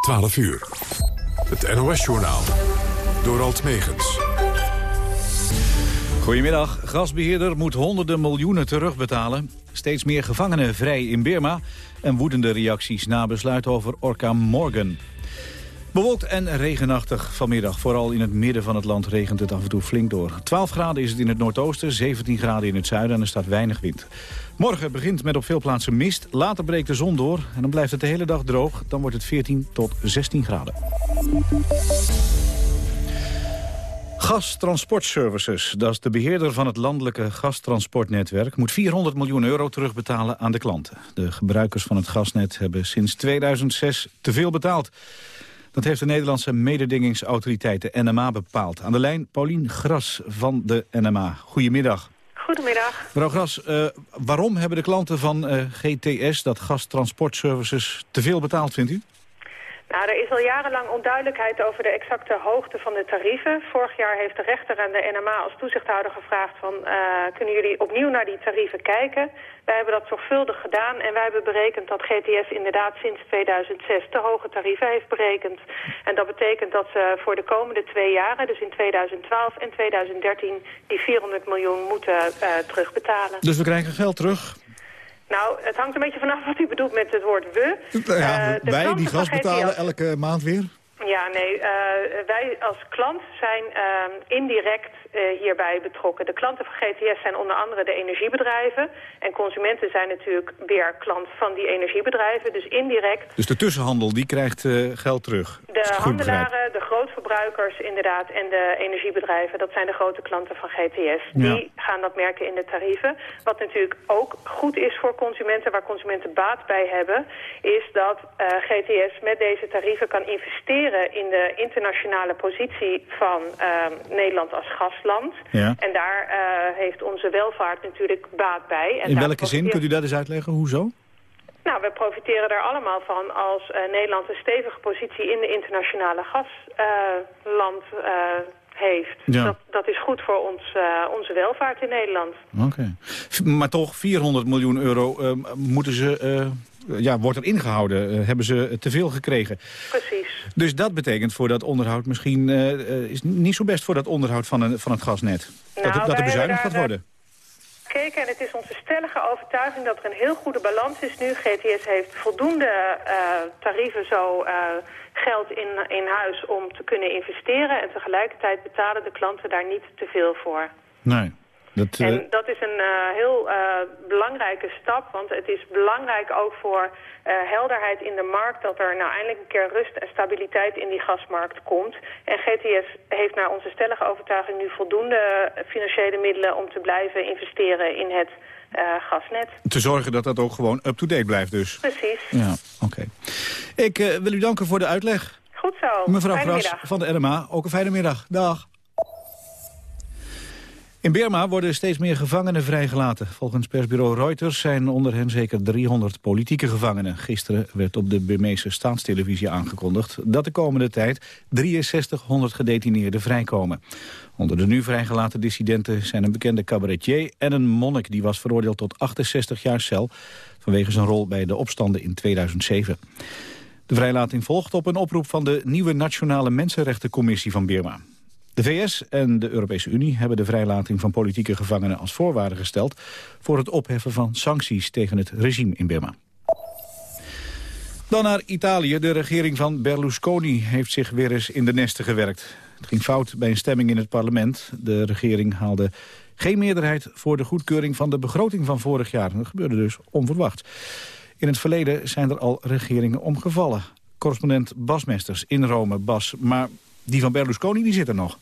12 uur. Het NOS-journaal. Door Alt Megens. Goedemiddag. Gasbeheerder moet honderden miljoenen terugbetalen. Steeds meer gevangenen vrij in Birma. En woedende reacties na besluit over Orca Morgan. Bewolkt en regenachtig vanmiddag. Vooral in het midden van het land regent het af en toe flink door. 12 graden is het in het noordoosten, 17 graden in het zuiden en er staat weinig wind. Morgen begint met op veel plaatsen mist. Later breekt de zon door en dan blijft het de hele dag droog. Dan wordt het 14 tot 16 graden. Gastransportservices, dat is de beheerder van het landelijke gastransportnetwerk... moet 400 miljoen euro terugbetalen aan de klanten. De gebruikers van het gasnet hebben sinds 2006 te veel betaald. Dat heeft de Nederlandse mededingingsautoriteit, de NMA, bepaald. Aan de lijn Paulien Gras van de NMA. Goedemiddag. Goedemiddag. Mevrouw Gras, uh, waarom hebben de klanten van uh, eh, GTS, dat gastransportservices, te veel betaald, vindt u? Nou, er is al jarenlang onduidelijkheid over de exacte hoogte van de tarieven. Vorig jaar heeft de rechter aan de NMA als toezichthouder gevraagd van... Uh, kunnen jullie opnieuw naar die tarieven kijken? Wij hebben dat zorgvuldig gedaan en wij hebben berekend dat GTS inderdaad sinds 2006 te hoge tarieven heeft berekend. En dat betekent dat ze voor de komende twee jaren, dus in 2012 en 2013, die 400 miljoen moeten uh, terugbetalen. Dus we krijgen geld terug? Nou, het hangt een beetje vanaf wat u bedoelt met het woord we. Ja, uh, wij die gas betalen elke maand weer? Ja, nee, uh, wij als klant zijn uh, indirect uh, hierbij betrokken. De klanten van GTS zijn onder andere de energiebedrijven. En consumenten zijn natuurlijk weer klant van die energiebedrijven. Dus indirect... Dus de tussenhandel, die krijgt geld terug? De handelaren, de grootverbruikers inderdaad en de energiebedrijven... dat zijn de grote klanten van GTS. Die gaan dat merken in de tarieven. Wat natuurlijk ook goed is voor consumenten, waar consumenten baat bij hebben... is dat GTS met deze tarieven kan investeren in de internationale positie van uh, Nederland als gastland. Ja. En daar uh, heeft onze welvaart natuurlijk baat bij. En in welke zin? Kunt u dat eens uitleggen? Hoezo? Nou, we profiteren daar allemaal van als uh, Nederland een stevige positie in de internationale gasland heeft. Ja. Dat, dat is goed voor ons, onze welvaart in Nederland. Oké. Maar toch, 400 miljoen euro moeten ze ja, wordt er ingehouden? Hebben ze te veel gekregen? Precies. Dus dat betekent voor dat onderhoud misschien... Is niet zo best voor dat onderhoud van, een, van het gasnet. Nou, dat, dat er bezuinigd gaat worden. Keken en het is onze stellige overtuiging dat er een heel goede balans is nu. GTS heeft voldoende tarieven zo geld in, in huis om te kunnen investeren. En tegelijkertijd betalen de klanten daar niet te veel voor. Nee. Dat, En eh, dat is een uh, heel uh, belangrijke stap, want het is belangrijk ook voor helderheid in de markt... dat er nou eindelijk een keer rust en stabiliteit in die gasmarkt komt. En GTS heeft naar onze stellige overtuiging nu voldoende financiële middelen... om te blijven investeren in het gasnet. Te zorgen dat dat ook gewoon up-to-date blijft dus. Precies. Ja, oké. Ik wil u danken voor de uitleg. Goed zo. Mevrouw Gras van de NMA, ook een fijne middag. Dag. In Burma worden steeds meer gevangenen vrijgelaten. Volgens persbureau Reuters zijn onder hen zeker 300 politieke gevangenen. Gisteren werd op de Burmeese staatstelevisie aangekondigd... dat de komende tijd 6300 gedetineerden vrijkomen. Onder de nu vrijgelaten dissidenten zijn een bekende cabaretier... en een monnik die was veroordeeld tot 68 jaar cel... vanwege zijn rol bij de opstanden in 2007. De vrijlating volgt op een oproep van de nieuwe Nationale Mensenrechtencommissie van Burma. De VS en de Europese Unie hebben de vrijlating van politieke gevangenen als voorwaarde gesteld voor het opheffen van sancties tegen het regime in Burma. Dan naar Italië. De regering van Berlusconi heeft zich weer eens in de nesten gewerkt. Het ging fout bij een stemming in het parlement. De regering haalde geen meerderheid voor de goedkeuring van de begroting van vorig jaar. Dat gebeurde dus onverwacht. In het verleden zijn er al regeringen omgevallen. Correspondent Bas Mesters in Rome. Bas, maar die van Berlusconi die zit er nog.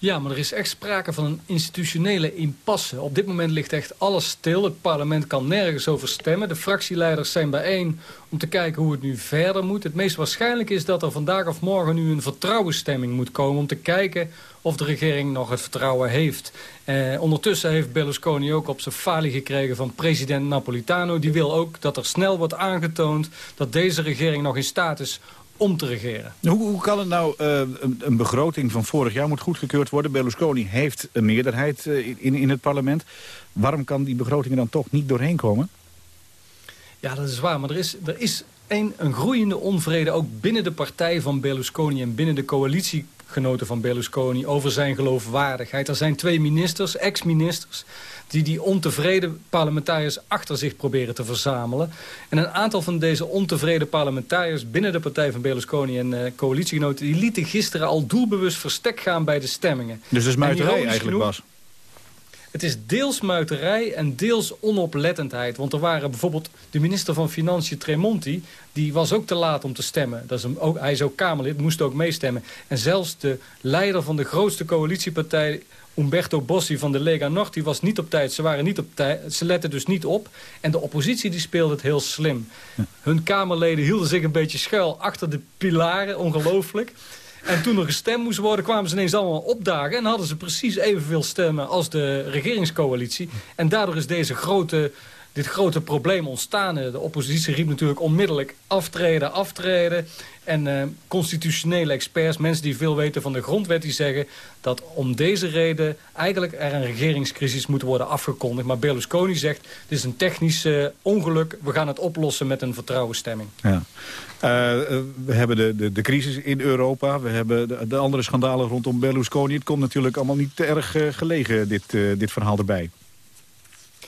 Ja, maar er is echt sprake van een institutionele impasse. Op dit moment ligt echt alles stil. Het parlement kan nergens over stemmen. De fractieleiders zijn bijeen om te kijken hoe het nu verder moet. Het meest waarschijnlijk is dat er vandaag of morgen nu een vertrouwensstemming moet komen... om te kijken of de regering nog het vertrouwen heeft. Eh, ondertussen heeft Berlusconi ook op zijn falie gekregen van president Napolitano. Die wil ook dat er snel wordt aangetoond dat deze regering nog in staat is om te regeren. Hoe, hoe kan het nou, uh, een, een, begroting van vorig jaar moet goedgekeurd worden. Berlusconi heeft een meerderheid uh, in, in het parlement. Waarom kan die begrotingen dan toch niet doorheen komen? Ja, dat is waar. Maar er is, er is een, een groeiende onvrede ook binnen de partij van Berlusconi... en binnen de coalitiegenoten van Berlusconi over zijn geloofwaardigheid. Er zijn twee ministers, ex-ministers die die ontevreden parlementariërs achter zich proberen te verzamelen. En een aantal van deze ontevreden parlementariërs binnen de partij van Berlusconi en uh, coalitiegenoten... die lieten gisteren al doelbewust verstek gaan bij de stemmingen. Dus dat is muiterij eigenlijk, was. Het is deels muiterij en deels onoplettendheid. Want er waren bijvoorbeeld de minister van Financiën Tremonti... die was ook te laat om te stemmen. Dat is hem ook, hij is ook Kamerlid, moest ook meestemmen. En zelfs de leider van de grootste coalitiepartij... Umberto Bossi van de Lega Nord, die was niet op tijd. Ze, waren niet op tijd. ze letten dus niet op. En de oppositie die speelde het heel slim. Hun Kamerleden hielden zich een beetje schuil achter de pilaren. Ongelooflijk. En toen er gestemd moest worden, kwamen ze ineens allemaal opdagen... en hadden ze precies evenveel stemmen als de regeringscoalitie. En daardoor is deze grote, dit grote probleem ontstaan. De oppositie riep natuurlijk onmiddellijk aftreden, aftreden. En uh, constitutionele experts, mensen die veel weten van de grondwet... die zeggen dat om deze reden eigenlijk er een regeringscrisis moet worden afgekondigd. Maar Berlusconi zegt, dit is een technisch uh, ongeluk. We gaan het oplossen met een vertrouwensstemming. Ja. We hebben de, de, de, crisis in Europa. We hebben de, de, andere schandalen rondom Berlusconi. Het komt natuurlijk allemaal niet te erg gelegen, dit, dit verhaal erbij.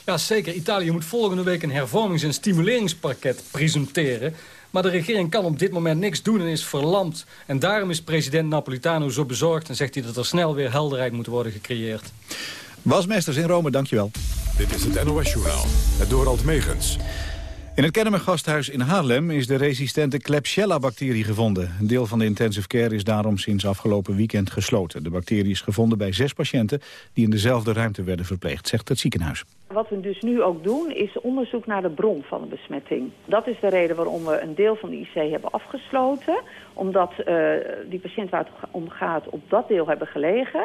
Ja, zeker. Italië moet volgende week een hervormings- en stimuleringspakket presenteren. Maar de regering kan op dit moment niks doen en is verlamd. En daarom is president Napolitano zo bezorgd... en zegt hij dat er snel weer helderheid moet worden gecreëerd. Bas Mesters in Rome, dankjewel. Dit is het NOS Journaal, het Dorald Megens. In het Kennemer gasthuis in Haarlem is de resistente Klebsiella-bacterie gevonden. Een deel van de intensive care is daarom sinds afgelopen weekend gesloten. De bacterie is gevonden bij zes patiënten die in dezelfde ruimte werden verpleegd, zegt het ziekenhuis. Wat we dus nu ook doen is onderzoek naar de bron van de besmetting. Dat is de reden waarom we een deel van de IC hebben afgesloten. Omdat uh, die patiënt waar het om gaat op dat deel hebben gelegen.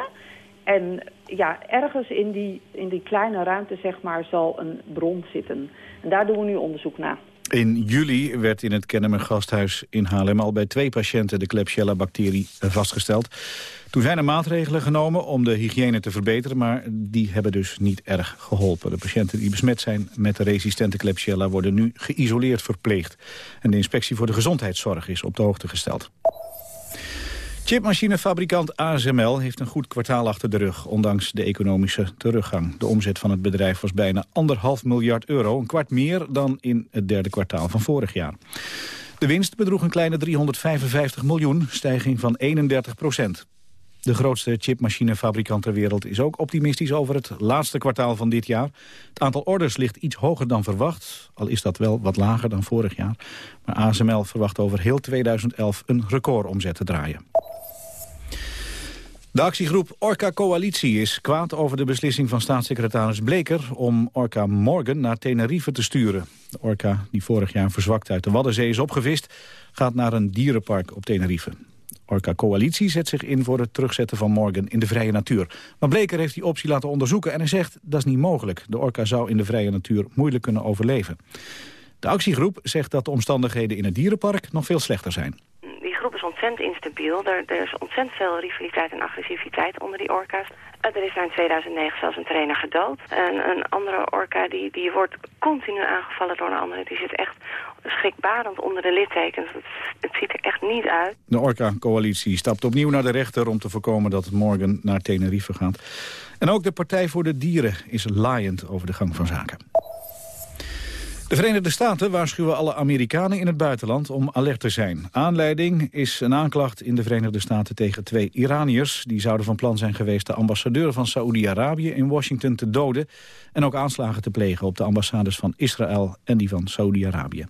En ja, ergens in die, in die kleine ruimte zeg maar, zal een bron zitten. En daar doen we nu onderzoek naar. In juli werd in het Kennemer gasthuis in Haarlem al bij twee patiënten de Klebsiella-bacterie vastgesteld. Toen zijn er maatregelen genomen om de hygiëne te verbeteren, maar die hebben dus niet erg geholpen. De patiënten die besmet zijn met de resistente Klebsiella worden nu geïsoleerd verpleegd. En de inspectie voor de gezondheidszorg is op de hoogte gesteld. Chipmachinefabrikant ASML heeft een goed kwartaal achter de rug, ondanks de economische teruggang. De omzet van het bedrijf was bijna anderhalf miljard euro, een kwart meer dan in het derde kwartaal van vorig jaar. De winst bedroeg een kleine 355 miljoen, stijging van 31 procent. De grootste chipmachinefabrikant ter wereld is ook optimistisch over het laatste kwartaal van dit jaar. Het aantal orders ligt iets hoger dan verwacht, al is dat wel wat lager dan vorig jaar. Maar ASML verwacht over heel 2011 een recordomzet te draaien. De actiegroep Orca Coalitie is kwaad over de beslissing van staatssecretaris Bleker om Orca Morgan naar Tenerife te sturen. De Orca, die vorig jaar verzwakt uit de Waddenzee is opgevist, gaat naar een dierenpark op Tenerife. Orca Coalitie zet zich in voor het terugzetten van Morgan in de vrije natuur. Maar Bleker heeft die optie laten onderzoeken en hij zegt dat is niet mogelijk. De orca zou in de vrije natuur moeilijk kunnen overleven. De actiegroep zegt dat de omstandigheden in het dierenpark nog veel slechter zijn ontzettend instabiel. Er, er, is ontzettend veel rivaliteit en agressiviteit onder die orka's. Er is in 2009 zelfs een trainer gedood. En een andere orka die, die wordt continu aangevallen door een andere. Die zit echt schrikbarend onder de littekens. Het, het ziet er echt niet uit. De Orca-coalitie stapt opnieuw naar de rechter om te voorkomen dat het morgen naar Tenerife gaat. En ook de Partij voor de Dieren is laaiend over de gang van zaken. De Verenigde Staten waarschuwen alle Amerikanen in het buitenland om alert te zijn. Aanleiding is een aanklacht in de Verenigde Staten tegen twee Iraniërs. Die zouden van plan zijn geweest de ambassadeur van Saoedi-Arabië in Washington te doden. En ook aanslagen te plegen op de ambassades van Israël en die van Saoedi-Arabië.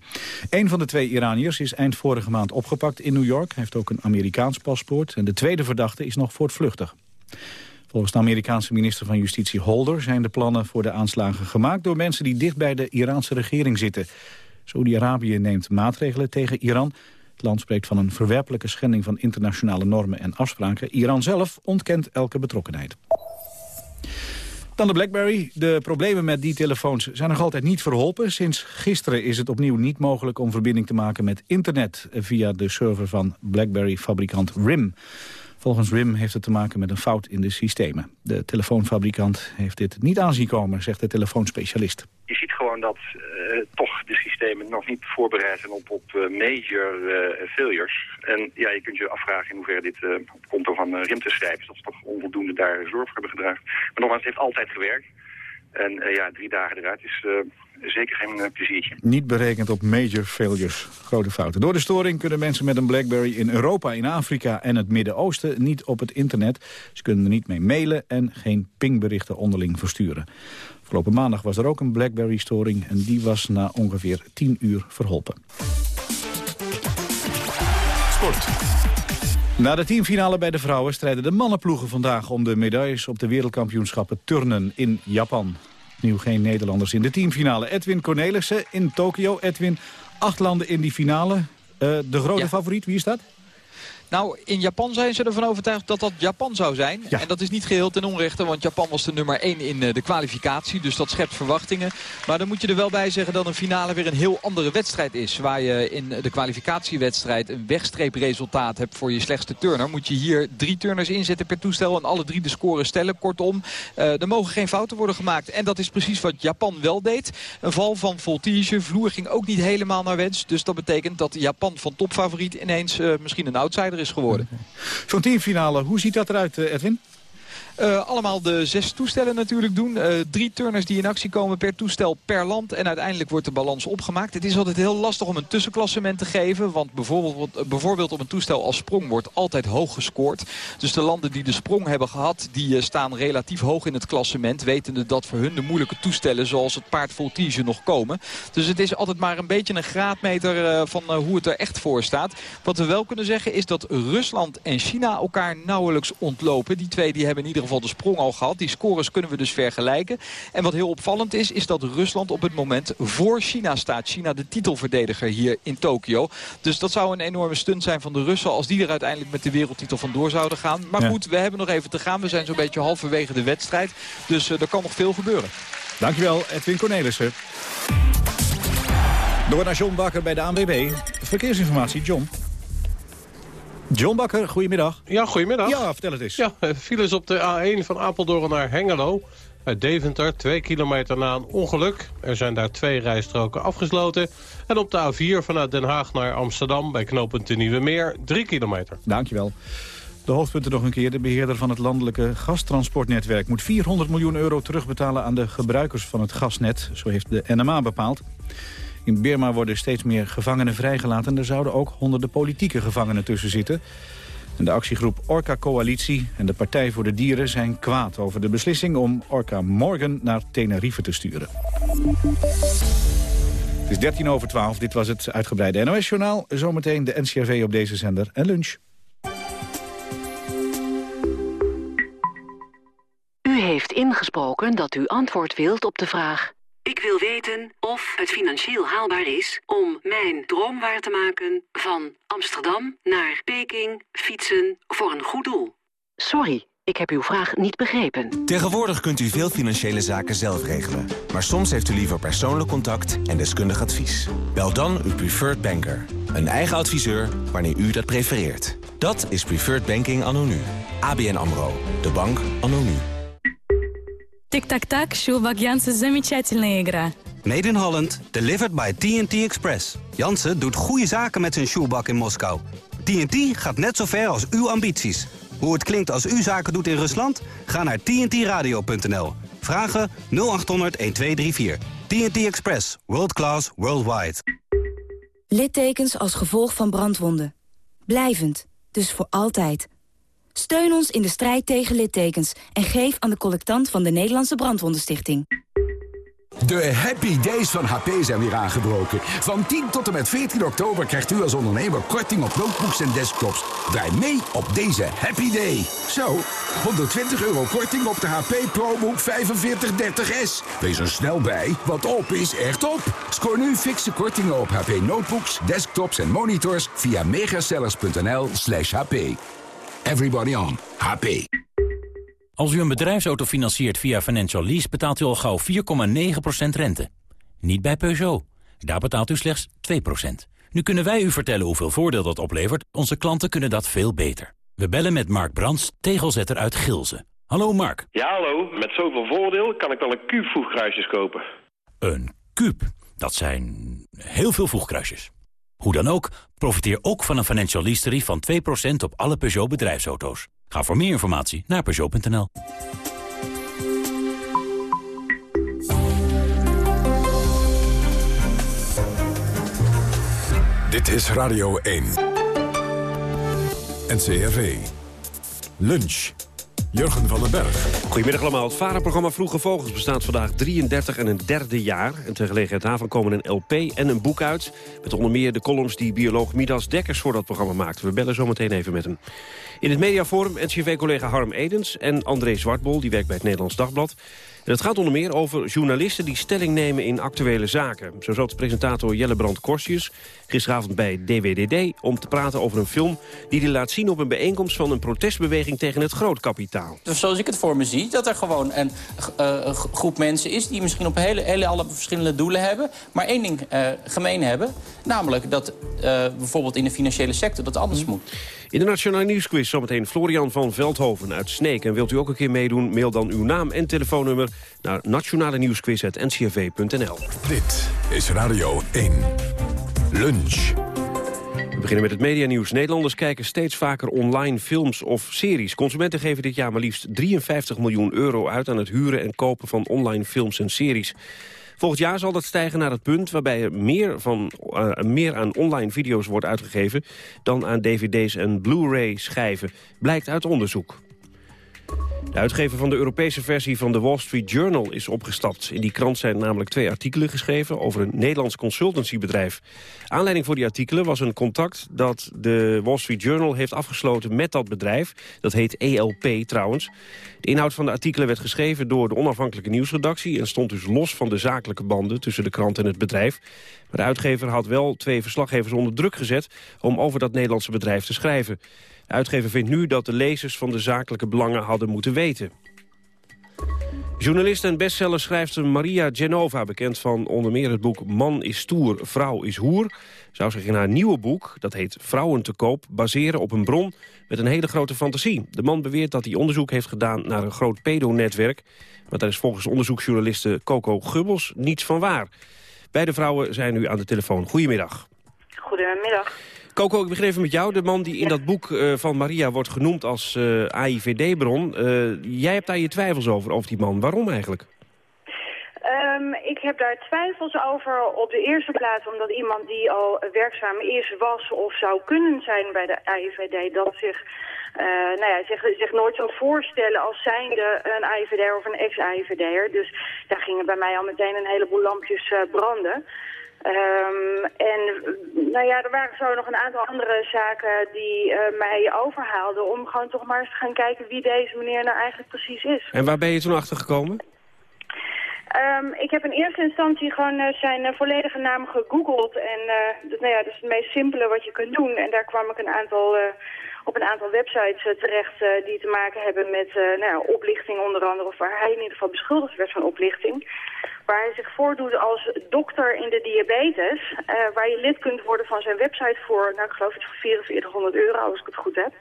Een van de twee Iraniërs is eind vorige maand opgepakt in New York. Hij heeft ook een Amerikaans paspoort. En de tweede verdachte is nog voortvluchtig. Volgens de Amerikaanse minister van Justitie Holder zijn de plannen voor de aanslagen gemaakt door mensen die dicht bij de Iraanse regering zitten. Saudi-Arabië neemt maatregelen tegen Iran. Het land spreekt van een verwerpelijke schending van internationale normen en afspraken. Iran zelf ontkent elke betrokkenheid. Dan de BlackBerry. De problemen met die telefoons zijn nog altijd niet verholpen. Sinds gisteren is het opnieuw niet mogelijk om verbinding te maken met internet... via de server van BlackBerry-fabrikant RIM. Volgens RIM heeft het te maken met een fout in de systemen. De telefoonfabrikant heeft dit niet aanzien komen, zegt de telefoonspecialist. Je ziet gewoon dat uh, toch de systemen nog niet voorbereid zijn op, op uh, major uh, failures. En ja, je kunt je afvragen in hoeverre dit op konto van RIM te schrijven is. Dat ze toch onvoldoende daar zorg voor hebben gedragen. Maar nogmaals, het heeft altijd gewerkt. En ja, drie dagen eruit is zeker geen uh, pleziertje. Niet berekend op major failures, grote fouten. Door de storing kunnen mensen met een BlackBerry in Europa, in Afrika en het Midden-Oosten niet op het internet. Ze kunnen er niet mee mailen en geen pingberichten onderling versturen. Afgelopen maandag was er ook een BlackBerry-storing en die was na ongeveer 10 uur verholpen. Sport. Na de teamfinale bij de vrouwen strijden de mannenploegen vandaag om de medailles op de wereldkampioenschappen turnen in Japan. Nieuw geen Nederlanders in de teamfinale. Edwin Cornelissen in Tokio. Edwin, acht landen in die finale. Uh, de grote favoriet, wie is dat? Nou, in Japan zijn ze ervan overtuigd dat dat Japan zou zijn. En dat is niet geheel ten onrechte, want Japan was de nummer 1 in eh, de kwalificatie. Dus dat schept verwachtingen. Maar dan moet je er wel bij zeggen dat een finale weer een heel andere wedstrijd is. Waar je in de kwalificatiewedstrijd een wegstreepresultaat hebt voor je slechtste turner. Moet je hier drie turners inzetten per toestel en alle drie de score stellen. Kortom, uh, er mogen geen fouten worden gemaakt. En dat is precies wat Japan wel deed. Een val van voltige. Vloer ging ook niet helemaal naar wens. Dus dat betekent dat Japan van topfavoriet ineens uh, misschien een outsider is geworden. Zo'n teamfinale, hoe ziet dat eruit eh, Edwin? Uh, allemaal de zes toestellen natuurlijk doen. Uh, drie turners die in actie komen per toestel per land. En uiteindelijk wordt de balans opgemaakt. Het is altijd heel lastig om een tussenklassement te geven. Want bijvoorbeeld, bijvoorbeeld op een toestel als sprong wordt altijd hoog gescoord. Dus de landen die de sprong hebben gehad... die staan relatief hoog in het klassement. Wetende dat voor hun de moeilijke toestellen zoals het paard Voltige nog komen. Dus het is altijd maar een beetje een graadmeter van hoe het er echt voor staat. Wat we wel kunnen zeggen is dat Rusland en China elkaar nauwelijks ontlopen. Die twee die hebben in ieder geval geval de sprong al gehad. Die scores kunnen we dus vergelijken. En wat heel opvallend is, is dat Rusland op het moment voor China staat. China de titelverdediger hier in Tokio. Dus dat zou een enorme stunt zijn van de Russen als die er uiteindelijk met de wereldtitel vandoor zouden gaan. Maar goed, we hebben nog even te gaan. We zijn zo'n beetje halverwege de wedstrijd. Dus uh, er kan nog veel gebeuren. Dankjewel, Edwin Cornelissen. Door naar John Bakker bij de ANWB. Verkeersinformatie, John. John Bakker, goedemiddag. Ja, goedemiddag. Ja, vertel het eens. Ja, eh, files op de A1 van Apeldoorn naar Hengelo. Bij Deventer, twee kilometer na een ongeluk. Er zijn daar twee rijstroken afgesloten. En op de A4 vanuit Den Haag naar Amsterdam... bij knooppunt de Nieuwe Meer, drie kilometer. Dankjewel. De hoofdpunten nog een keer. De beheerder van het landelijke gastransportnetwerk... moet 400 miljoen euro terugbetalen aan de gebruikers van het gasnet. Zo heeft de NMA bepaald. In Birma worden steeds meer gevangenen vrijgelaten. Er zouden ook honderden politieke gevangenen tussen zitten. En de actiegroep Orca Coalitie en de Partij voor de Dieren zijn kwaad over de beslissing om Orca Morgan naar Tenerife te sturen. Het is 13 over 12, dit was het uitgebreide NOS-journaal. Zometeen de NCRV op deze zender en lunch. U heeft ingesproken dat u antwoord wilt op de vraag... Ik wil weten of het financieel haalbaar is om mijn droom waar te maken van Amsterdam naar Peking fietsen voor een goed doel. Sorry, ik heb uw vraag niet begrepen. Tegenwoordig kunt u veel financiële zaken zelf regelen. Maar soms heeft u liever persoonlijk contact en deskundig advies. Bel dan uw preferred banker. Een eigen adviseur wanneer u dat prefereert. Dat is Preferred Banking Anno Nu. ABN AMRO. De bank Anno Nu. Tic-tac-tac, Sjoelbak Jansen, замечательная игра. Made in Holland, delivered by TNT Express. Jansen doet goede zaken met zijn shoebak in Moskou. TNT gaat net zo ver als uw ambities. Hoe het klinkt als u zaken doet in Rusland? Ga naar tntradio.nl. Vragen 0800 1234. TNT Express. World class, worldwide. Littekens als gevolg van brandwonden. Blijvend, dus voor altijd. Steun ons in de strijd tegen littekens en geef aan de collectant van de Nederlandse Brandwondenstichting. De happy days van HP zijn weer aangebroken. Van 10 tot en met 14 oktober krijgt u als ondernemer korting op notebooks en desktops. Draai mee op deze happy day. Zo, 120 euro korting op de HP ProBook 4530S. Wees er snel bij, want op is echt op. Scoor nu fixe kortingen op HP notebooks, desktops en monitors via megacellers.nl slash HP. Everybody on. HP. Als u een bedrijfsauto financiert via Financial Lease... betaalt u al gauw 4,9% rente. Niet bij Peugeot. Daar betaalt u slechts 2%. Nu kunnen wij u vertellen hoeveel voordeel dat oplevert. Onze klanten kunnen dat veel beter. We bellen met Mark Brands, tegelzetter uit Gilze. Hallo Mark. Ja, hallo. Met zoveel voordeel kan ik wel een kuub voegkruisjes kopen. Een kuub? Dat zijn heel veel voegkruisjes. Hoe dan ook, profiteer ook van een financial lease van 2% op alle Peugeot bedrijfsauto's. Ga voor meer informatie naar Peugeot.nl. Dit is Radio 1. NCRV. Lunch. Jurgen van den Berg. Goedemiddag allemaal. Het varenprogramma Vroege Vogels bestaat vandaag 33 en een derde jaar. En ter gelegenheid daarvan komen een LP en een boek uit... met onder meer de columns die bioloog Midas Dekkers voor dat programma maakt. We bellen zo meteen even met hem. In het mediaforum NCV-collega Harm Edens en André Zwartbol... die werkt bij het Nederlands Dagblad. En het gaat onder meer over journalisten die stelling nemen in actuele zaken. Zo zat presentator Jelle Brand Korsius gisteravond bij DWDD... om te praten over een film die hij laat zien op een bijeenkomst... van een protestbeweging tegen het grootkapitaal. Dus zoals ik het voor me zie, dat er gewoon een uh, groep mensen is... die misschien op hele, hele alle verschillende doelen hebben... maar één ding uh, gemeen hebben. Namelijk dat uh, bijvoorbeeld in de financiële sector dat anders moet. In de Nationale Nieuwsquiz zometeen Florian van Veldhoven uit Sneek. En wilt u ook een keer meedoen, mail dan uw naam en telefoonnummer... naar nationale nieuwsquiz.ncrv.nl. Dit is Radio 1. Lunch. We beginnen met het medianieuws. Nederlanders kijken steeds vaker online films of series. Consumenten geven dit jaar maar liefst 53 miljoen euro uit... aan het huren en kopen van online films en series. Volgend jaar zal dat stijgen naar het punt waarbij er meer, van, uh, meer aan online video's wordt uitgegeven... dan aan dvd's en blu-ray schijven, blijkt uit onderzoek. De uitgever van de Europese versie van de Wall Street Journal is opgestapt. In die krant zijn namelijk twee artikelen geschreven over een Nederlands consultancybedrijf. Aanleiding voor die artikelen was een contact dat de Wall Street Journal heeft afgesloten met dat bedrijf. Dat heet ELP trouwens. De inhoud van de artikelen werd geschreven door de onafhankelijke nieuwsredactie... en stond dus los van de zakelijke banden tussen de krant en het bedrijf. Maar de uitgever had wel twee verslaggevers onder druk gezet... om over dat Nederlandse bedrijf te schrijven. Uitgever vindt nu dat de lezers van de zakelijke belangen hadden moeten weten. Journalist en bestsellerschrijfster Maria Genova, bekend van onder meer het boek Man is stoer, vrouw is hoer, zou zich in haar nieuwe boek, dat heet Vrouwen te koop, baseren op een bron met een hele grote fantasie. De man beweert dat hij onderzoek heeft gedaan naar een groot pedonetwerk, maar daar is volgens onderzoeksjournaliste Coco Gubbels niets van waar. Beide vrouwen zijn nu aan de telefoon. Goedemiddag. Goedemiddag. Coco, ik begin even met jou. De man die in dat boek uh, van Maria wordt genoemd als uh, AIVD-bron. Uh, jij hebt daar je twijfels over, over die man. Waarom eigenlijk? Um, ik heb daar twijfels over op de eerste plaats omdat iemand die al werkzaam is, was of zou kunnen zijn bij de AIVD, dat zich, nou ja, zich, nooit zou voorstellen als zijnde een AIVD of een ex-AIVD'er. Dus daar gingen bij mij al meteen een heleboel lampjes branden. Um, en nou ja, er waren zo nog een aantal andere zaken die uh, mij overhaalden... om gewoon toch maar eens te gaan kijken wie deze meneer nou eigenlijk precies is. En waar ben je toen achter gekomen? Um, ik heb in eerste instantie gewoon uh, zijn uh, volledige naam gegoogeld. En nou ja, dat is het meest simpele wat je kunt doen. En daar kwam ik een aantal, op een aantal websites terecht die te maken hebben met nou ja, oplichting onder andere. Of waar hij in ieder geval beschuldigd werd van oplichting waar hij zich voordoet als dokter in de diabetes. Waar je lid kunt worden van zijn website voor, nou ik geloof het voor 4400 euro als ik het goed heb.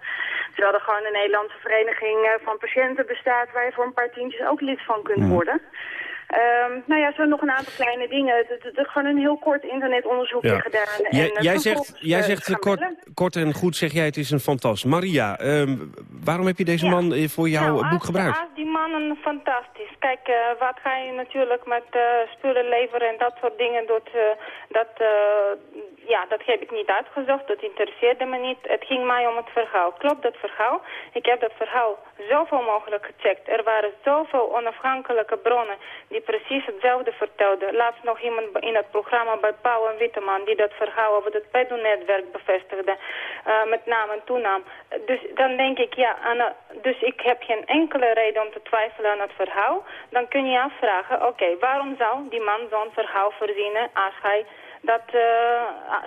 Terwijl er gewoon een Nederlandse vereniging van patiënten bestaat waar je voor een paar tientjes ook lid van kunt worden. Um, nou ja, zo nog een aantal kleine dingen. Er gewoon een heel kort internetonderzoekje ja. gedaan. En, jij, jij zegt, jij zegt kort, kort en goed, zeg jij, het is een fantast. Maria, um, waarom heb je deze ja. man voor jouw nou, boek gebruikt? Als die mannen fantastisch. Kijk, uh, wat ga je natuurlijk met uh, spullen leveren en dat soort dingen doet, dat, ja, dat heb ik niet uitgezocht. Dat interesseerde me niet. Het ging mij om het verhaal. Klopt dat verhaal? Ik heb dat verhaal zoveel mogelijk gecheckt. Er waren zoveel onafhankelijke bronnen die precies hetzelfde vertelden. Laatst nog iemand in het programma bij Pauw en Witteman die dat verhaal over het pedonetwerk bevestigde. Uh, met naam en toenaam. Dus dan denk ik, ja, dus ik heb geen enkele reden om te twijfelen aan het verhaal. Dan kun je afvragen, oké, waarom zou die man zo'n verhaal verzinnen als hij dat, uh,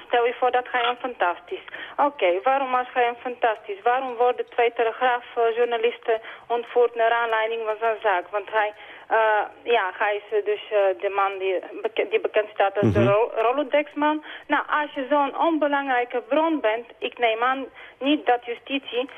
stel je voor dat ga je een fantastisch. Oké, waarom als ga je een fantastisch? Waarom worden twee telegraafjournalisten ontvoerd naar aanleiding van zijn zaak? Want hij Uh, ja, hij is uh, dus uh, de man die, die bekend staat als de Mhm. Ro Rolodex-man. Nou, als je zo'n onbelangrijke bron bent, ik neem aan niet dat justitie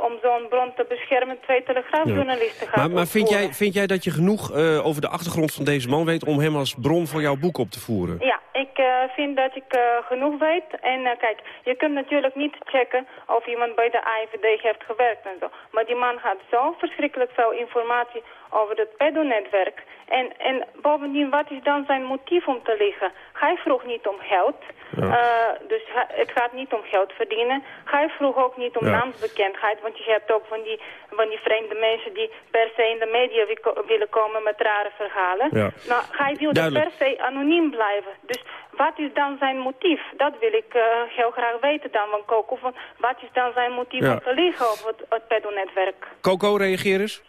om zo'n bron te beschermen twee telegraafjournalisten gaat Maar, maar vind, jij, vind jij dat je genoeg eh, over de achtergrond van deze man weet... om hem als bron voor jouw boek op te voeren? Ja, ik uh, vind dat ik uh, genoeg weet. En uh, kijk, je kunt natuurlijk niet checken of iemand bij de AIVD heeft gewerkt en zo. Maar die man had zo verschrikkelijk veel informatie over het pedonetwerk. En, en bovendien, wat is dan zijn motief om te liggen? Hij vroeg niet om geld. Ja. dus het gaat niet om geld verdienen. Hij vroeg ook niet om Ja. naamsbekendheid. Want je hebt ook van die, van die vreemde mensen die per se in de media wi- willen komen met rare verhalen. Ja. Nou, hij wilde Duidelijk. per se anoniem blijven. Dus wat is dan zijn motief? Dat wil ik uh, heel graag weten dan van Coco. Van, wat is dan zijn motief om te liegen over het, het pedonetwerk? Coco, reageer eens.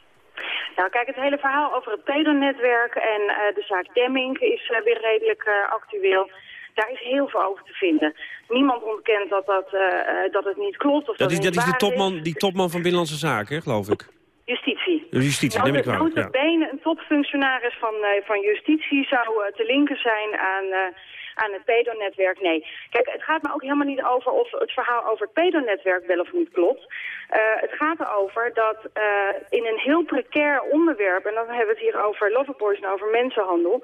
Nou, kijk, het hele verhaal over het pedonetwerk en uh, de zaak Demming is uh, weer redelijk uh, actueel. Daar is heel veel over te vinden. Niemand ontkent dat, dat, dat het niet klopt of dat, Dat is, dat is de waar topman, die topman van Binnenlandse Zaken, geloof ik. Justitie. Justitie, Nou, neem ik aan. Ja. benen een topfunctionaris van, van justitie zou te linken zijn aan, aan het pedonetwerk. Nee. Kijk, het gaat me ook helemaal niet over of het verhaal over het pedonetwerk wel of niet klopt. Uh, het gaat erover dat uh, in een heel precair onderwerp, en dan hebben we het hier over loverboys en over mensenhandel,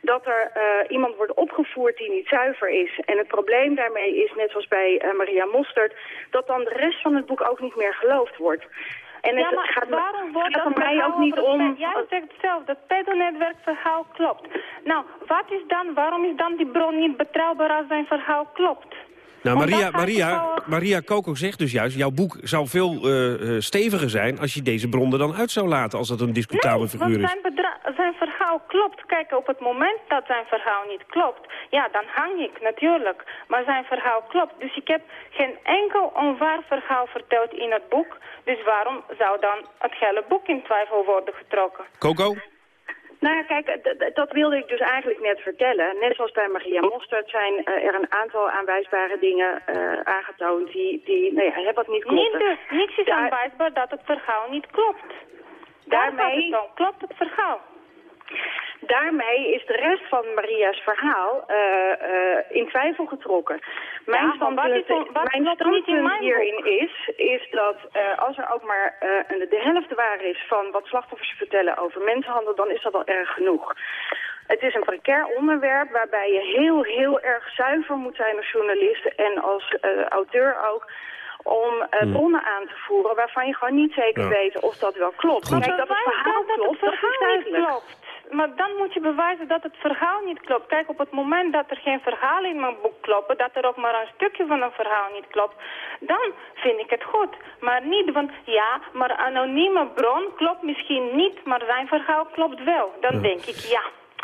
dat er uh, iemand wordt opgevoerd die niet zuiver is. En het probleem daarmee is, net zoals bij Maria Mostert, dat dan de rest van het boek ook niet meer geloofd wordt. En ja, het maar gaat, waarom wordt gaat dat mij ook niet om... Jij zegt zelf, dat pedonetwerkverhaal klopt. Nou, wat is dan, waarom is dan die bron niet betrouwbaar als zijn verhaal klopt? Nou, Maria, Maria, Maria Coco zegt dus juist... jouw boek zou veel eh, eh, steviger zijn als je deze bron er dan uit zou laten... als dat een discutabel Nee, figuur is. zijn, zijn verhaal klopt. Kijk, op het moment dat zijn verhaal niet klopt, ja, dan hang ik natuurlijk. Maar zijn verhaal klopt. Dus ik heb geen enkel onwaar verhaal verteld in het boek. Dus waarom zou dan het hele boek in twijfel worden getrokken? Coco? Nou ja, kijk, dat wilde ik dus eigenlijk net vertellen. Net zoals bij Maria Mostert zijn eh, er een aantal aanwijsbare dingen eh, aangetoond die, die nou ja, wat niet klopt. Niet dus. Niks is aanwijsbaar dat het verhaal niet klopt. Daar Daarmee- gaat het om. Klopt het verhaal? Daarmee is de rest van Maria's verhaal eh, eh, in twijfel getrokken. Mijn Ja, wat standpunt, wat mijn klopt niet in standpunt mijn hierin is, is dat eh, als er ook maar de helft waar is van wat slachtoffers vertellen over mensenhandel, dan is dat al erg genoeg. Het is een precair onderwerp waarbij je heel, heel erg zuiver moet zijn als journalist en als auteur ook om eh, Hmm. bronnen aan te voeren waarvan je gewoon niet zeker Ja. weet of dat wel klopt. Maar Kijk, dat het verhaal dat klopt, het dat is verhaal niet duidelijk. klopt. Maar dan moet je bewijzen dat het verhaal niet klopt. Kijk, op het moment dat er geen verhaal in mijn boek klopt, dat er ook maar een stukje van een verhaal niet klopt, dan vind ik het goed. Maar niet, want ja, maar anonieme bron klopt misschien niet, maar zijn verhaal klopt wel. Dan Ja. denk ik, ja,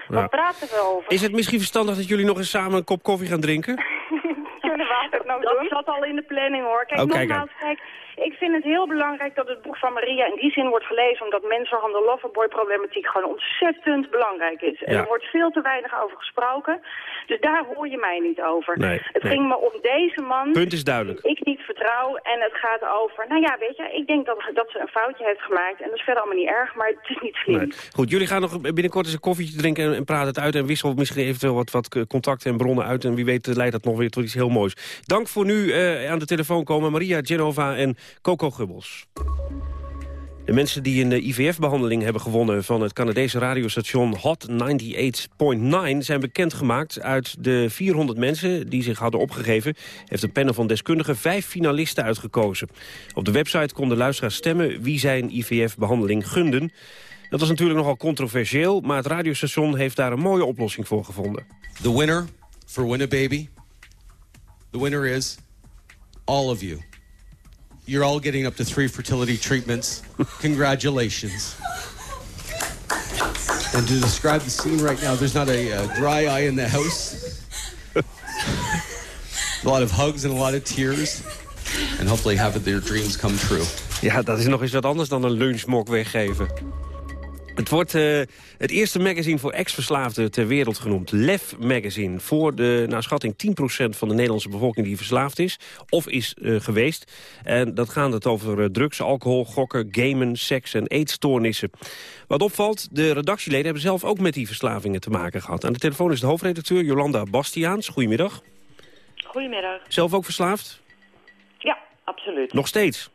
waar Ja. praten we over? Is het misschien verstandig dat jullie nog eens samen een kop koffie gaan drinken? Kunnen we altijd nog Dat doen? zat al in de planning hoor. Kijk, Oh, kijk nogmaals, kijk, ik vind het heel belangrijk dat het boek van Maria in die zin wordt gelezen, omdat mensenhandel, loverboy problematiek gewoon ontzettend belangrijk is. En Ja. er wordt veel te weinig over gesproken, dus daar hoor je mij niet over. Nee, het nee. ging me om deze man, Punt is duidelijk. ik niet vertrouw, en het gaat over, nou ja, weet je, ik denk dat, dat ze een foutje heeft gemaakt, en dat is verder allemaal niet erg, maar het is niet slim. Nee. Goed, jullie gaan nog binnenkort eens een koffietje drinken en, en praten het uit... en wisselen misschien eventueel wat, wat contacten en bronnen uit... en wie weet leidt dat nog weer tot iets heel moois. Dank voor nu eh, aan de telefoon komen Maria Genova en Coco Gubbels. De mensen die een eh, IVF-behandeling hebben gewonnen... van het Canadese radiostation Hot 98.9 zijn bekendgemaakt uit de 400 mensen die zich hadden opgegeven... heeft een panel van deskundigen vijf finalisten uitgekozen. Op de website konden luisteraars stemmen wie zijn IVF-behandeling gunden. Dat was natuurlijk nogal controversieel, maar het radiostation heeft daar een mooie oplossing voor gevonden. The winner for Win a Baby, the winner is all of you. You're all getting up to three fertility treatments. Congratulations. And to describe the scene right now, there's not a uh, dry eye in the house. a lot of hugs and a lot of tears. And hopefully have their dreams come true. Ja, dat is nog eens wat anders dan een lunchmok weggeven. Het wordt uh, het eerste magazine voor ex-verslaafden ter wereld genoemd. Lef Magazine. Voor de, naar schatting 10% van de Nederlandse bevolking die verslaafd is. Of is uh, geweest. En dat gaat het over uh, drugs, alcohol, gokken, gamen, seks en eetstoornissen. Wat opvalt, de redactieleden hebben zelf ook met die verslavingen te maken gehad. Aan de telefoon is de hoofdredacteur Jolanda Bastiaans. Goedemiddag. Goedemiddag. Zelf ook verslaafd? Ja, absoluut. Nog steeds?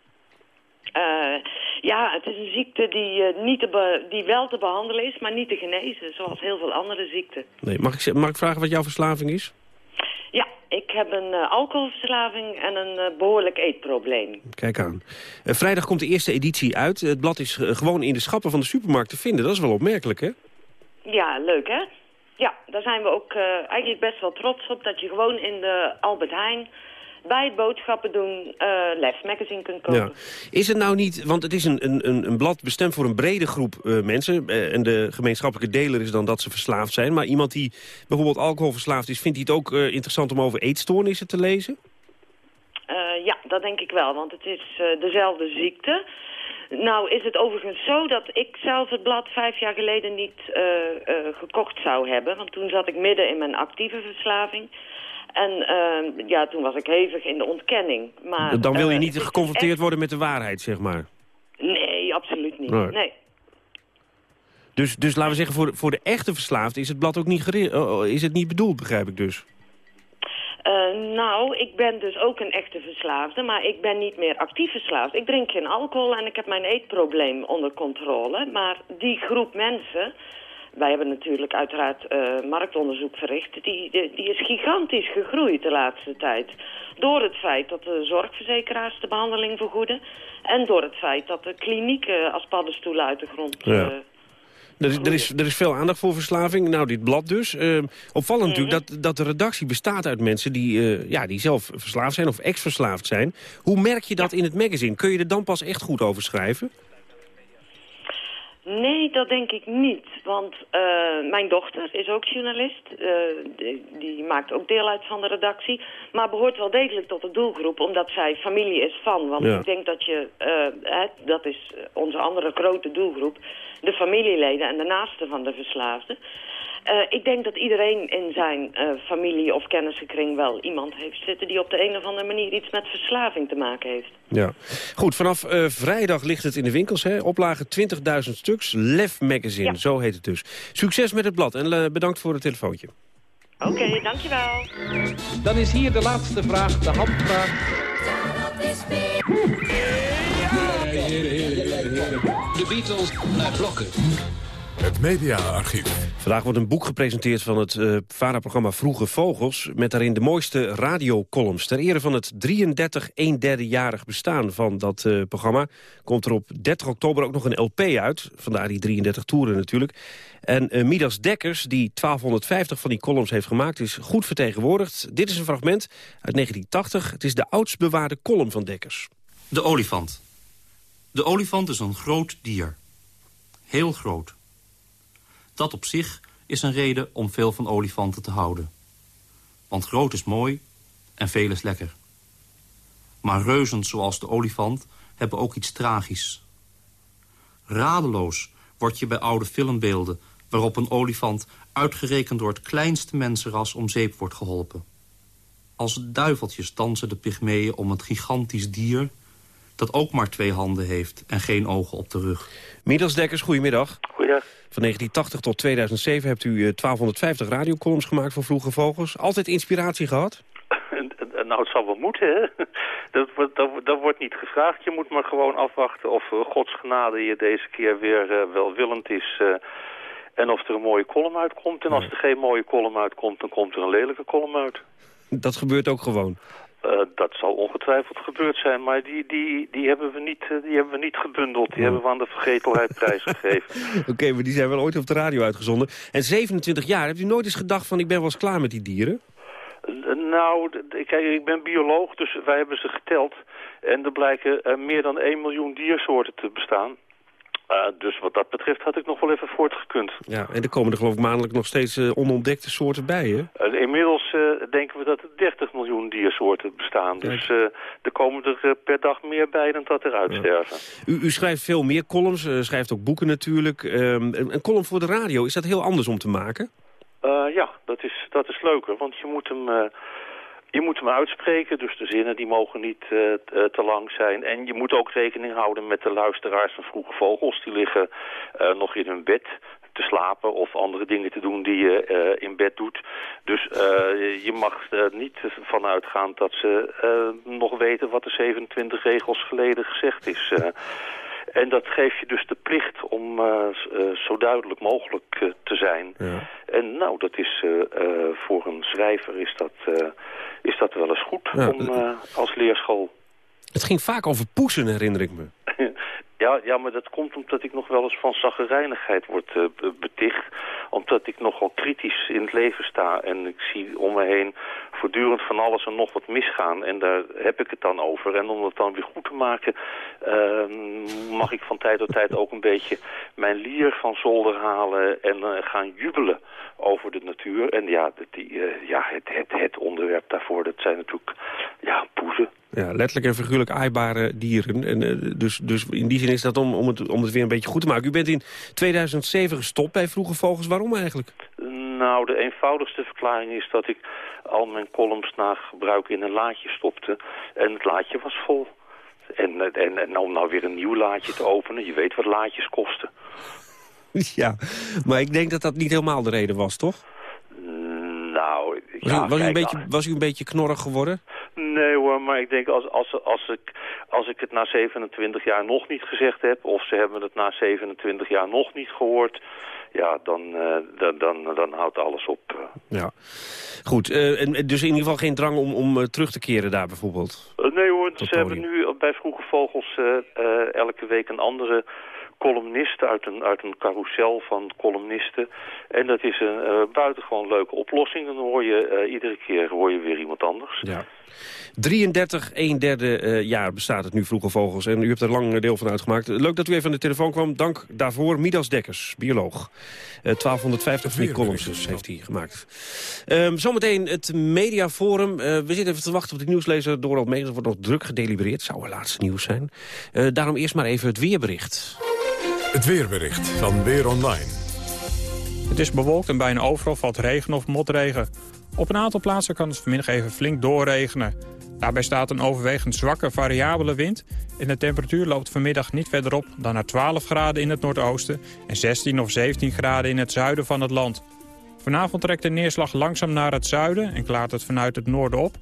Ja, het is een ziekte die, uh, niet te die wel te behandelen is, maar niet te genezen. Zoals heel veel andere ziekten. Nee, mag, ik, mag ik vragen wat jouw verslaving is? Ja, ik heb een uh, alcoholverslaving en een uh, behoorlijk eetprobleem. Kijk aan. vrijdag komt de eerste editie uit. Het blad is gewoon in de schappen van de supermarkt te vinden. Dat is wel opmerkelijk, hè? Ja, leuk, hè? Ja, daar zijn we ook eigenlijk best wel trots op... dat je gewoon in de Albert Heijn bij het boodschappen doen uh, Magazine kunt kopen. Ja. Is het nou niet, want het is een, een, een blad bestemd voor een brede groep uh, mensen... Uh, en de gemeenschappelijke deler is dan dat ze verslaafd zijn... maar iemand die bijvoorbeeld alcoholverslaafd is... vindt hij het ook interessant om over eetstoornissen te lezen? ja, dat denk ik wel, want het is dezelfde ziekte... Nou is het overigens zo dat ik zelf het blad vijf jaar geleden niet gekocht zou hebben. Want toen zat ik midden in mijn actieve verslaving. En uh, ja, toen was ik hevig in de ontkenning. Maar, Dan wil je uh, niet geconfronteerd echt... worden met de waarheid, zeg maar? Nee, absoluut niet. Nee. nee. Dus, dus laten we zeggen, voor de, voor de echte verslaafde is het blad ook niet, gere oh, is het niet bedoeld, begrijp ik dus? Uh, nou, ik ben dus ook een echte verslaafde, maar ik ben niet meer actief verslaafd. Ik drink geen alcohol en ik heb mijn eetprobleem onder controle. Maar die groep mensen, wij hebben natuurlijk uiteraard uh, marktonderzoek verricht. Die, die, die, is gigantisch gegroeid de laatste tijd. Door het feit dat de zorgverzekeraars de behandeling vergoeden. En door het feit dat de klinieken als paddenstoelen uit de grond... Ja. Uh, er is, er, is, er is veel aandacht voor verslaving. Nou, dit blad dus. Uh, opvallend mm -hmm. natuurlijk dat, dat de redactie bestaat uit mensen... die, ja, die zelf verslaafd zijn of ex-verslaafd zijn. Hoe merk je dat in het magazine? Kun je er dan pas echt goed over schrijven? Nee, dat denk ik niet. Want uh, mijn dochter is ook journalist. Uh, die, die, maakt ook deel uit van de redactie. Maar behoort wel degelijk tot de doelgroep, omdat zij familie is van. Want ja. ik denk dat je, uh, hè, dat is onze andere grote doelgroep, de familieleden en de naasten van de verslaafden. Uh, ik denk dat iedereen in zijn uh, familie of kennissenkring wel iemand heeft zitten... die op de een of andere manier iets met verslaving te maken heeft. Ja. Goed, vanaf uh, vrijdag ligt het in de winkels. Hè? Oplage 20.000 stuks. Lef Magazine, ja. zo heet het dus. Succes met het blad en bedankt voor het telefoontje. Oké, okay, dankjewel. Dan is hier de laatste vraag, de handvraag. De Beatles naar blokken. Het mediaarchief. Vandaag wordt een boek gepresenteerd van het uh, VARA-programma Vroege Vogels... met daarin de mooiste radiocolumns. Ter ere van het 33 1 derde jarig bestaan van dat uh, programma... komt er op 30 oktober ook nog een LP uit. Vandaar die 33 toeren natuurlijk. En uh, Midas Dekkers, die 1250 van die columns heeft gemaakt... is goed vertegenwoordigd. Dit is een fragment uit 1980. Het is de oudst bewaarde column van Dekkers. De olifant. De olifant is een groot dier. Heel groot. Dat op zich is een reden om veel van olifanten te houden. Want groot is mooi en veel is lekker. Maar reuzen zoals de olifant hebben ook iets tragisch. Radeloos word je bij oude filmbeelden... waarop een olifant uitgerekend door het kleinste mensenras om zeep wordt geholpen. Als duiveltjes dansen de pygmeeën om het gigantisch dier... dat ook maar twee handen heeft en geen ogen op de rug. Middelsdekkers, goedemiddag. Van 1980 tot 2007 hebt u 1250 radiocolumns gemaakt voor Vroege Vogels. Altijd inspiratie gehad? nou, het zal wel moeten, hè. Dat, dat, dat, wordt niet gevraagd. Je moet maar gewoon afwachten of uh, Gods genade je deze keer weer uh, welwillend is... Uh, en of er een mooie column uitkomt. En als er geen mooie column uitkomt, dan komt er een lelijke column uit. Dat gebeurt ook gewoon? Uh, dat zal ongetwijfeld gebeurd zijn, maar die, die, die, hebben, we niet, uh, die hebben we niet gebundeld. Die oh. hebben we aan de vergetelheid prijsgegeven. Oké, okay, maar die zijn wel ooit op de radio uitgezonden. En 27 jaar, hebt u nooit eens gedacht van ik ben wel eens klaar met die dieren? Uh, nou, kijk, ik ben bioloog, dus wij hebben ze geteld. En er blijken meer dan 1 miljoen diersoorten te bestaan. Uh, dus wat dat betreft had ik nog wel even voortgekund. Ja, en er komen er geloof ik maandelijk nog steeds uh, onontdekte soorten bij, hè? Uh, inmiddels denken we dat er 30 miljoen diersoorten bestaan. Dus er komen er per dag meer bij dan dat er uitsterven. Ja. U, u, schrijft veel meer columns, schrijft ook boeken natuurlijk. Um, een column voor de radio, is dat heel anders om te maken? ja, dat is, dat is leuker, want je moet hem je moet hem uitspreken, dus de zinnen die mogen niet uh, te lang zijn. En je moet ook rekening houden met de luisteraars van vroege vogels. Die liggen uh, nog in hun bed te slapen of andere dingen te doen die je in bed doet. Dus je mag er niet van uitgaan dat ze nog weten wat er 27 regels geleden gezegd is. En dat geeft je dus de plicht om uh, uh, zo duidelijk mogelijk uh, te zijn. Ja. En nou, dat is voor een schrijver is dat, is dat wel eens goed ja, om, als leerschool. Het ging vaak over poesen, herinner ik me. Ja, ja, maar dat komt omdat ik nog wel eens van zaggerijnigheid word uh, beticht. Omdat ik nogal kritisch in het leven sta. En ik zie om me heen voortdurend van alles en nog wat misgaan. En daar heb ik het dan over. En om het dan weer goed te maken... Uh, mag ik van tijd tot tijd ook een beetje mijn lier van zolder halen... en uh, gaan jubelen over de natuur. En ja, die, ja het, het, het onderwerp daarvoor, dat zijn natuurlijk ja, poezen. Ja, letterlijk en figuurlijk aaibare dieren. En, uh, dus, dus in die zin is dat om, om, het, om het weer een beetje goed te maken. U bent in 2007 gestopt bij Vroege Vogels. Waarom eigenlijk? Nou, de eenvoudigste verklaring is dat ik al mijn columns na gebruik in een laadje stopte. En het laadje was vol. En, en, en om nou weer een nieuw laadje te openen, je weet wat laadjes kosten. Ja, maar ik denk dat dat niet helemaal de reden was, toch? Nou, was, ja, u, was, u een beetje, was u een beetje knorrig geworden? Nee hoor, maar ik denk als, als, als, ik, als ik het na 27 jaar nog niet gezegd heb... of ze hebben het na 27 jaar nog niet gehoord... ja, dan, uh, dan, dan, dan houdt alles op. Uh. Ja, goed. Uh, en, dus in ieder geval geen drang om, om terug te keren daar bijvoorbeeld? nee hoor, ze hebben nu bij Vroege Vogels elke week een andere columnisten uit een, uit een carousel van columnisten. En dat is een uh, buitengewoon leuke oplossing. Dan hoor je uh, iedere keer hoor je weer iemand anders. Ja. 33, 1 derde uh, jaar bestaat het nu Vroege Vogels. En u hebt er lang deel van uitgemaakt. Leuk dat u even aan de telefoon kwam. Dank daarvoor. Midas Dekkers, bioloog. 1250 free columns heeft hij gemaakt. Um, zometeen het Mediaforum. we zitten even te wachten op de nieuwslezer. Dorald Megens wordt nog druk gedelibereerd. Zou er laatste nieuws zijn. daarom eerst maar even het weerbericht. Het weerbericht van Weer Online. Het is bewolkt en bijna overal valt regen of motregen. Op een aantal plaatsen kan het vanmiddag even flink doorregenen. Daarbij staat een overwegend zwakke variabele wind... en de temperatuur loopt vanmiddag niet verderop dan naar 12 graden in het noordoosten... en 16 of 17 graden in het zuiden van het land. Vanavond trekt de neerslag langzaam naar het zuiden en klaart het vanuit het noorden op.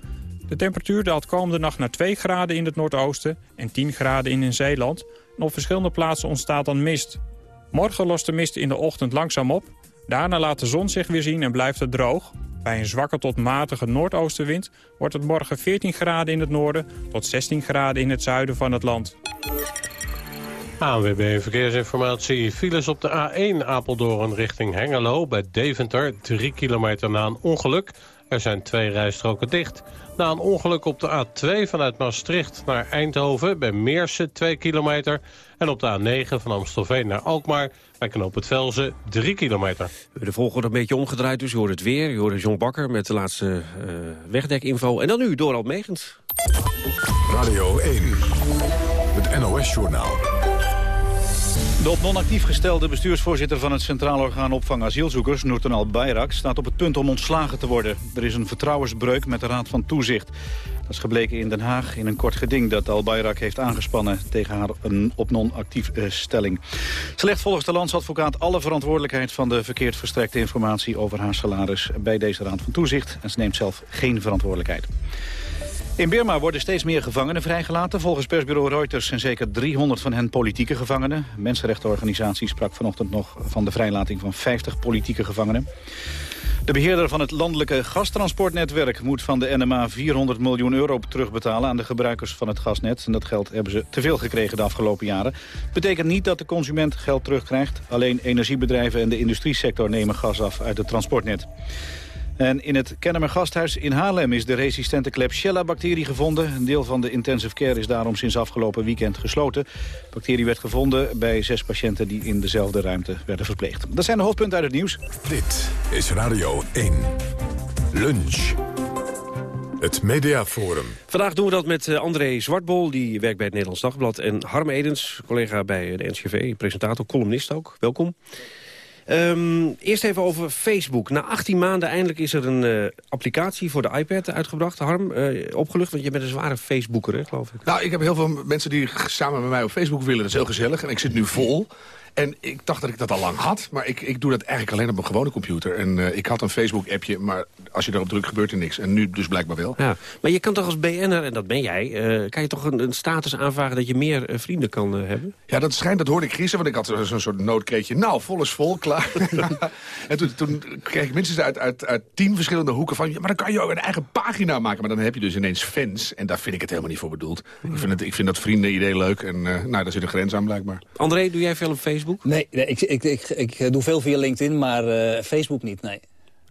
De temperatuur daalt komende nacht naar 2 graden in het noordoosten en 10 graden in, in Zeeland... En op verschillende plaatsen ontstaat dan mist. Morgen lost de mist in de ochtend langzaam op. Daarna laat de zon zich weer zien en blijft het droog. Bij een zwakke tot matige noordoostenwind wordt het morgen 14 graden in het noorden... tot 16 graden in het zuiden van het land. ANWB Verkeersinformatie. Files op de A1 Apeldoorn richting Hengelo bij Deventer. 3 kilometer na een ongeluk. Er zijn twee rijstroken dicht. Na een ongeluk op de A2 vanuit Maastricht naar Eindhoven... bij Meersen 2 kilometer. En op de A9 van Amstelveen naar Alkmaar... bij Knoop het Velzen 3 kilometer. De volgorde een beetje omgedraaid, dus je hoort het weer. Je hoort John Bakker met de laatste uh, wegdekinfo. En dan nu, Dorald Megens. Radio 1, het NOS-journaal. De op non-actief gestelde bestuursvoorzitter van het Centraal Orgaan Opvang Asielzoekers, Noorten Al-Bayrak, staat op het punt om ontslagen te worden. Er is een vertrouwensbreuk met de Raad van Toezicht. Dat is gebleken in Den Haag in een kort geding dat Al-Bayrak heeft aangespannen tegen haar een op non-actief uh, stelling. Ze legt volgens de landsadvocaat alle verantwoordelijkheid van de verkeerd verstrekte informatie over haar salaris bij deze Raad van Toezicht en ze neemt zelf geen verantwoordelijkheid. In Birma worden steeds meer gevangenen vrijgelaten. Volgens persbureau Reuters zijn zeker 300 van hen politieke gevangenen. Mensenrechtenorganisatie sprak vanochtend nog van de vrijlating van 50 politieke gevangenen. De beheerder van het landelijke gastransportnetwerk moet van de NMA 400 miljoen euro terugbetalen aan de gebruikers van het gasnet. En dat geld hebben ze te veel gekregen de afgelopen jaren. Betekent niet dat de consument geld terugkrijgt. Alleen energiebedrijven en de industriesector nemen gas af uit het transportnet. En in het Kennemer Gasthuis in Haarlem is de resistente Klebsiella-bacterie gevonden. Een deel van de intensive care is daarom sinds afgelopen weekend gesloten. De bacterie werd gevonden bij zes patiënten die in dezelfde ruimte werden verpleegd. Dat zijn de hoofdpunten uit het nieuws. Dit is Radio 1. Lunch. Het Mediaforum. Vandaag doen we dat met eh, André Zwartbol, die werkt bij het Nederlands Dagblad. En Harm Edens, collega bij de NCV, presentator, columnist ook. Welkom. Ehm, eerst even over Facebook. Na 18 maanden eindelijk is er een eh, applicatie voor de iPad uitgebracht. Harm, eh, opgelucht, want je bent een zware Facebooker, geloof ik. Nou, ik heb heel veel mensen die samen met mij op Facebook willen. Dat is heel gezellig. En ik zit nu vol. En ik dacht dat ik dat al lang had, maar ik, ik doe dat eigenlijk alleen op mijn gewone computer. En uh, ik had een Facebook-appje, maar als je erop drukt gebeurt er niks. En nu dus blijkbaar wel. Ja, maar je kan toch als BN'er, en dat ben jij, uh, kan je toch een, een, status aanvragen dat je meer uh, vrienden kan hebben? Ja, dat schijnt, dat hoorde ik gisteren, want ik had zo'n soort noodkreetje. Nou, vol is vol, klaar. en toen, toen, kreeg ik minstens uit, uit, uit tien verschillende hoeken van... Ja, maar dan kan je ook een eigen pagina maken. Maar dan heb je dus ineens fans. En daar vind ik het helemaal niet voor bedoeld. Ik, vind het, ik vind dat vrienden-idee leuk. En nou, daar zit een grens aan blijkbaar. André, doe jij veel op Facebook? Nee, nee ik, ik, ik, ik, doe veel via LinkedIn, maar uh, Facebook niet, nee.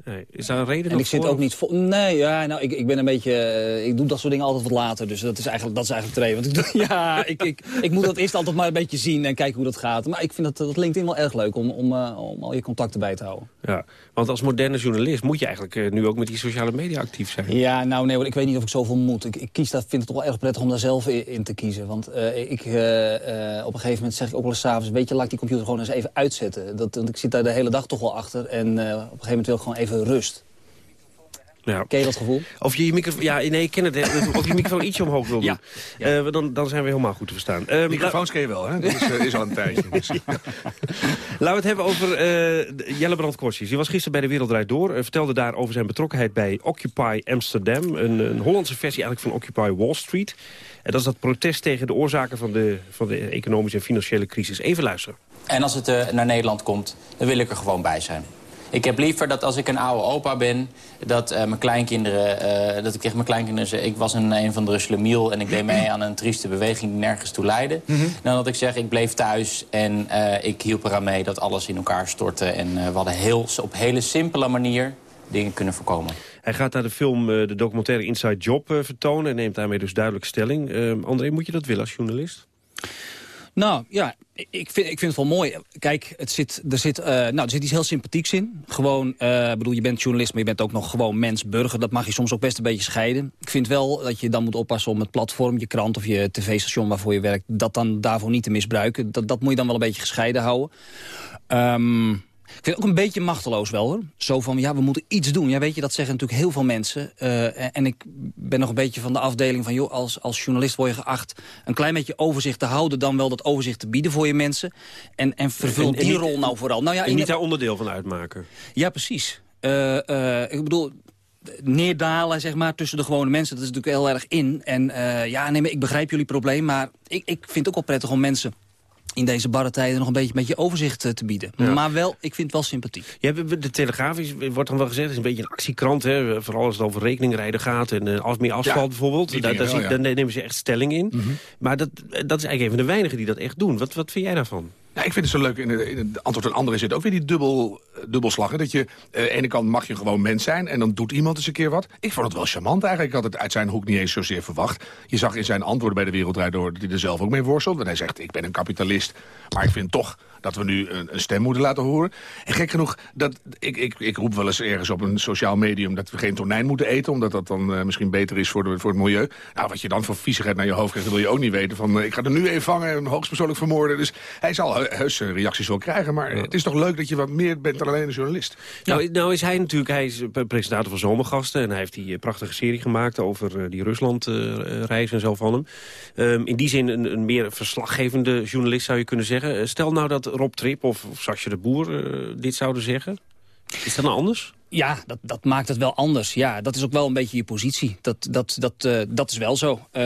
Nee, is daar een reden En ik voor? zit ook niet vol. Nee, ja, nou, ik, ik ben een beetje. Uh, ik doe dat soort dingen altijd wat later. Dus dat is eigenlijk, dat is eigenlijk het reden. Want ik, doe, ja, ik, ik, ik moet dat eerst altijd maar een beetje zien en kijken hoe dat gaat. Maar ik vind dat, dat LinkedIn wel erg leuk om, om, uh, om al je contacten bij te houden. Ja, want als moderne journalist moet je eigenlijk uh, nu ook met die sociale media actief zijn. Ja, nou nee, ik weet niet of ik zoveel moet. Ik, ik kies dat, vind het toch wel erg prettig om daar zelf in, in te kiezen. Want ik, op een gegeven moment zeg ik ook wel eens s'avonds... weet je, laat ik die computer gewoon eens even uitzetten. Dat, want ik zit daar de hele dag toch wel achter. En op een gegeven moment wil ik gewoon even rust. Ja. Ken je dat gevoel? Of je je microfoon... Ja, nee, ik ken het. Of je microfoon ietsje omhoog wil doen. Ja. ja. Uh, dan, dan zijn we helemaal goed te verstaan. Uh, Microfoons ken je wel, hè? Dat is, uh, is al een tijdje. Dus. Laten we het hebben over Jelle Brand Korsjes. Die was gisteren bij de Wereldrijd Door. vertelde daar over zijn betrokkenheid bij Occupy Amsterdam. Een, een Hollandse versie eigenlijk van Occupy Wall Street. En dat is dat protest tegen de oorzaken van de, van de economische en financiële crisis. Even luisteren. En als het naar Nederland komt, dan wil ik er gewoon bij zijn. Ik heb liever dat als ik een oude opa ben, dat uh, mijn kleinkinderen, uh, dat ik tegen mijn kleinkinderen zeg, ik was een, een van de Ruslemiel en ik deed mee aan een trieste beweging die nergens toe leidde. Mm -hmm. Dan dat ik zeg, ik bleef thuis en uh, ik hielp eraan mee dat alles in elkaar stortte. En we hadden heel, op hele simpele manier dingen kunnen voorkomen. Hij gaat naar de film, de documentaire Inside Job vertonen en neemt daarmee dus duidelijk stelling. André, moet je dat willen als journalist? Nou, ja, ik vind, ik vind het wel mooi. Kijk, het zit, er, zit, uh, nou, er zit iets heel sympathieks in. Gewoon, uh, bedoel, je bent journalist, maar je bent ook nog gewoon mens, burger. Dat mag je soms ook best een beetje scheiden. Ik vind wel dat je dan moet oppassen om het platform, je krant of je tv-station waarvoor je werkt, dat dan daarvoor niet te misbruiken. Dat, dat moet je dan wel een beetje gescheiden houden. Um, ik vind het ook een beetje machteloos wel, hoor. Zo van, ja, we moeten iets doen. Ja, weet je, dat zeggen natuurlijk heel veel mensen. Uh, en ik ben nog een beetje van de afdeling van... joh, als, als journalist word je geacht een klein beetje overzicht te houden... dan wel dat overzicht te bieden voor je mensen. En, en vervul en, en die rol nou vooral. Nou ja, en niet daar onderdeel van uitmaken. Ja, precies. Uh, uh, ik bedoel, neerdalen zeg maar, tussen de gewone mensen. Dat is natuurlijk heel erg in. En uh, ja, nee, maar ik begrijp jullie probleem. Maar ik, ik vind het ook wel prettig om mensen in deze barre tijden nog een beetje, beetje overzicht uh, te bieden. Ja. Maar wel, ik vind het wel sympathiek. Ja, de Telegraaf is, wordt dan wel gezegd, is een beetje een actiekrant. Hè? Vooral als het over rekeningrijden gaat en uh, als meer asfalt ja, bijvoorbeeld. Daar, daar, wel, ja. daar, nemen ze echt stelling in. Mm -hmm. Maar dat, dat is eigenlijk een van de weinigen die dat echt doen. Wat, wat vind jij daarvan? Ja, ik vind het zo leuk. In, het antwoord aan anderen zit ook weer die dubbel, dubbelslag. Hè? Dat je, uh, aan de ene kant mag je gewoon mens zijn... en dan doet iemand eens een keer wat. Ik vond het wel charmant eigenlijk. Ik had het uit zijn hoek niet eens zozeer verwacht. Je zag in zijn antwoorden bij de Wereldrijd door... dat hij er zelf ook mee worstelt. Want hij zegt, ik ben een kapitalist. Maar ik vind toch dat we nu een, een, stem moeten laten horen. En gek genoeg, dat, ik, ik, ik roep wel eens ergens op een sociaal medium... dat we geen tonijn moeten eten, omdat dat dan uh, misschien beter is voor, de, voor het milieu. Nou, wat je dan voor viezigheid naar je hoofd krijgt, dat wil je ook niet weten. Van, uh, ik ga er nu even vangen en hoogstpersoonlijk vermoorden. Dus hij zal heus reacties wel krijgen. Maar het is toch leuk dat je wat meer bent dan alleen een journalist. Nou, nou is hij natuurlijk, hij is presentator van Zomergasten... en hij heeft die prachtige serie gemaakt over die Rusland-reis en zo van hem. Um, in die zin een, een meer verslaggevende journalist zou je kunnen zeggen. stel nou dat Rob Trip of, of Sasje de Boer uh, dit zouden zeggen. Is dat nou anders? Ja, dat, dat maakt het wel anders. Ja, dat is ook wel een beetje je positie. Dat, dat, dat, uh, dat is wel zo. Uh,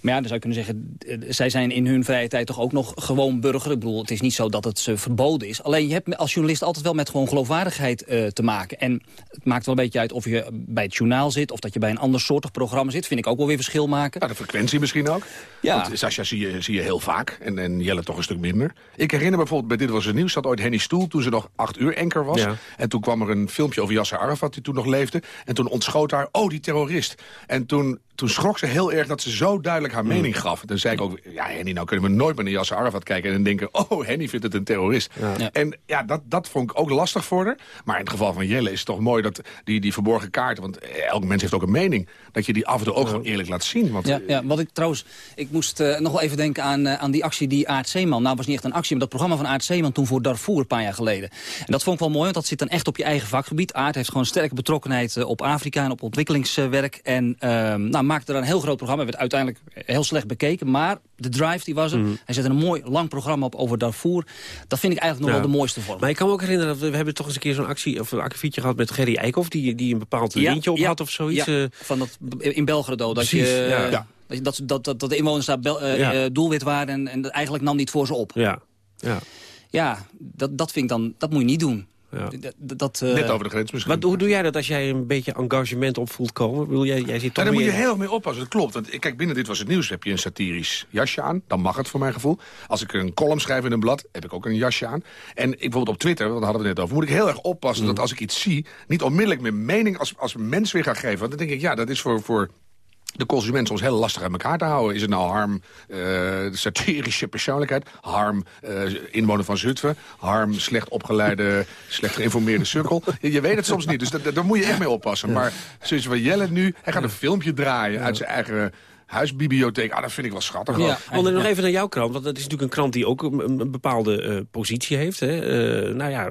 maar ja, dan zou je kunnen zeggen... Uh, zij zijn in hun vrije tijd toch ook nog gewoon burger. Ik bedoel, het is niet zo dat het ze verboden is. Alleen je hebt als journalist altijd wel met gewoon geloofwaardigheid te maken. En het maakt wel een beetje uit of je bij het journaal zit... of dat je bij een ander soortig programma zit. Vind ik ook wel weer verschil maken. Ja, de frequentie misschien ook. Ja. Want Sascha zie je, zie je heel vaak. En, en Jelle toch een stuk minder. Ik herinner me bijvoorbeeld bij Dit Was Het Nieuws... zat ooit Henny Stoel toen ze nog acht uur enker was. Ja. En toen kwam er een een filmpje over Yasser Arafat... die toen nog leefde. En toen ontschoot haar, oh, die terrorist. En toen, toen schrok ze heel erg dat ze zo duidelijk haar mening gaf. En toen zei ik ook, ja, Henny, nou kunnen we nooit meer naar Yasser Arafat kijken... en denken, oh, Henny vindt het een terrorist. Ja. En ja, dat, dat vond ik ook lastig voor haar. Maar in het geval van Jelle is het toch mooi dat die, die verborgen kaarten... want elk mens heeft ook een mening... dat je die af en toe ook gewoon eerlijk laat zien. Want, Ja, ja, wat ik trouwens, ik moest eh, nog wel even denken aan, eh, aan die actie die Aart Zeeman... nou was niet echt een actie, maar dat programma van Aart Zeeman toen voor Darfur een paar jaar geleden. En dat vond ik wel mooi, want dat zit dan echt op je eigen vakgebied. Aart heeft gewoon sterke betrokkenheid eh, op Afrika en op ontwikkelingswerk. En ehm, nou, maakte er een heel groot programma, werd uiteindelijk heel slecht bekeken. Maar de drive die was er. Mhm. Hij zette een mooi lang programma op over Darfur. Dat vind ik eigenlijk nog Ja. wel de mooiste vorm. Maar ik kan me ook herinneren, dat we, we hebben toch eens een keer zo'n actie... of een akkefietje gehad met Gerry Eikhoff... die, die een bepaald Ja, lintje op ja, had of zoiets. ja, eh. van dat, in Belgrado. Dat, Precies, je, ja. dat, je- dat, dat, dat, dat de inwoners daar bel- eh, eh, doelwit waren en, en dat eigenlijk nam niet voor ze op. ja, ja. Ja, dat, dat vind ik dan, dat moet je niet doen. Ja. Dat, dat, eh, Net over de grens misschien. Wat, hoe doe jij dat als jij een beetje engagement op voelt komen? Bedoel, jij, jij zit Ja, toch daar moet je heel erg mee oppassen. Dat klopt. Want kijk, binnen Dit Was Het Nieuws heb je een satirisch jasje aan. Dan mag het voor mijn gevoel. Als ik een column schrijf in een blad, heb ik ook een jasje aan. En ik bijvoorbeeld op Twitter, want daar hadden we het net over... moet ik heel erg oppassen Mm. dat als ik iets zie... niet onmiddellijk mijn mening als, als mens weer ga geven. Want dan denk ik, ja, dat is voor... voor de consument soms heel lastig uit elkaar te houden. Is het nou Harm, eh, de satirische persoonlijkheid? Harm, eh, inwoner van Zutphen? Harm, slecht opgeleide, slecht geïnformeerde sukkel? Je, je weet het soms niet, dus da- da- daar moet je echt mee oppassen. Maar zoals van Jelle nu, hij gaat een filmpje draaien... uit zijn eigen huisbibliotheek. Ah, dat vind ik wel schattig. Ja, want nog even naar jouw krant, want dat is natuurlijk een krant die ook een, een bepaalde eh, positie heeft. Hè. Eh, nou ja,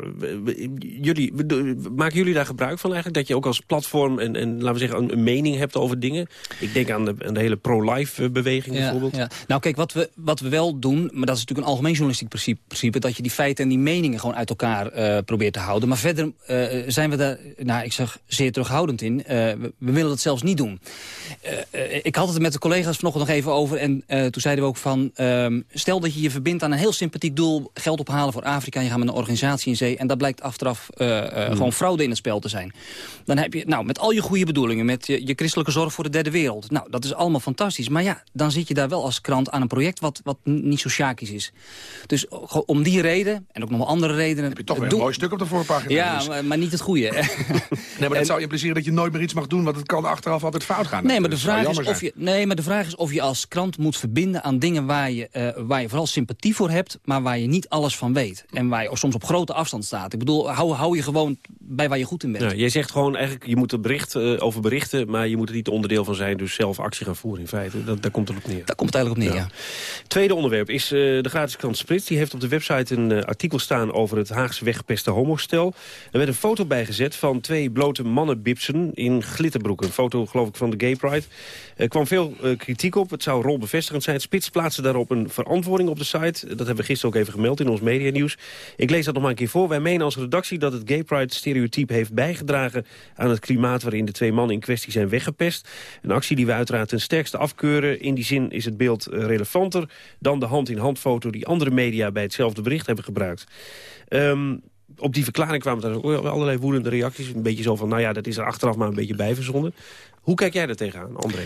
jullie, maken jullie daar gebruik van eigenlijk? Dat je ook als platform en, en laten we zeggen, een, een mening hebt over dingen? Ik denk aan de, aan de hele pro-life eh, beweging Ja, bijvoorbeeld. ja. Nou kijk, wat we, wat we wel doen, maar dat is natuurlijk een algemeen journalistiek principe, principe dat je die feiten en die meningen gewoon uit elkaar eh, probeert te houden. Maar verder eh, zijn we daar, nou ik zeg, zeer terughoudend in. Eh, we, we willen dat zelfs niet doen. Ik had het met de collega's vanochtend nog even over en eh, toen zeiden we ook van, ehm, stel dat je je verbindt aan een heel sympathiek doel, geld ophalen voor Afrika, en je gaat met een organisatie in zee en dat blijkt achteraf eh, eh, gewoon fraude in het spel te zijn. Dan heb je, nou, met al je goede bedoelingen, met je, je christelijke zorg voor de derde wereld. Nou, dat is allemaal fantastisch. Maar ja, dan zit je daar wel als krant aan een project wat, wat niet zo sjakisch is. Dus om die reden, en ook nog wel andere redenen... Heb je Toch weer een mooi stuk op de voorpagina. Ja, dus. maar, maar niet het goede. Nee, maar dat zou impliceren dat je nooit meer iets mag doen... want het kan achteraf altijd fout gaan. Nee maar, de vraag is of je, nee, maar de vraag is of je als krant moet verbinden aan dingen waar je, eh, waar je vooral sympathie voor hebt, maar waar je niet alles van weet. En waar je soms op grote afstand staat. Ik bedoel, hou, hou je gewoon bij waar je goed in bent. Ja, jij zegt gewoon eigenlijk, je moet er bericht eh, over berichten... maar je moet er niet onderdeel van zijn, dus zelf actie gaan voeren in feite. Dat, daar komt het op neer. Daar komt het eigenlijk op neer, ja. Tweede onderwerp is eh, de gratis krant Sprits. Die heeft op de website een artikel staan over het Haagse weggepeste homostel. Er werd een foto bijgezet van twee blote mannenbipsen in glitterbroeken. Een foto, geloof ik, van de Gay Pride. Er kwam veel eh, kritiek op. Het zou rolbevestigend zijn. Spits plaatste daarop een verantwoording op de site. Dat hebben we gisteren ook even gemeld in ons medianieuws. Ik lees dat nog maar een keer voor. Wij menen als redactie dat het Gay Pride stereotype heeft bijgedragen... aan het klimaat waarin de twee mannen in kwestie zijn weggepest. Een actie die we uiteraard ten sterkste afkeuren. In die zin is het beeld eh, relevanter dan de hand-in-hand foto... die andere media bij hetzelfde bericht hebben gebruikt. Ehm, op die verklaring kwamen er ook allerlei woedende reacties. Een beetje zo van, nou ja, dat is er achteraf maar een beetje bijverzonnen. Hoe kijk jij daar tegenaan, André?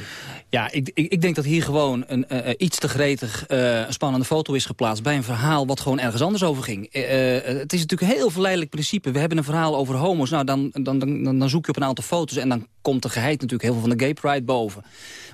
Ja, ik, ik, ik denk dat hier gewoon een eh, eh, iets te gretig eh, spannende foto is geplaatst... bij een verhaal wat gewoon ergens anders over ging. Het is natuurlijk een heel verleidelijk principe. We hebben een verhaal over homo's. Nou, dan, dan, dan, dan zoek je op een aantal foto's... en dan komt de geheid natuurlijk heel veel van de gay pride boven.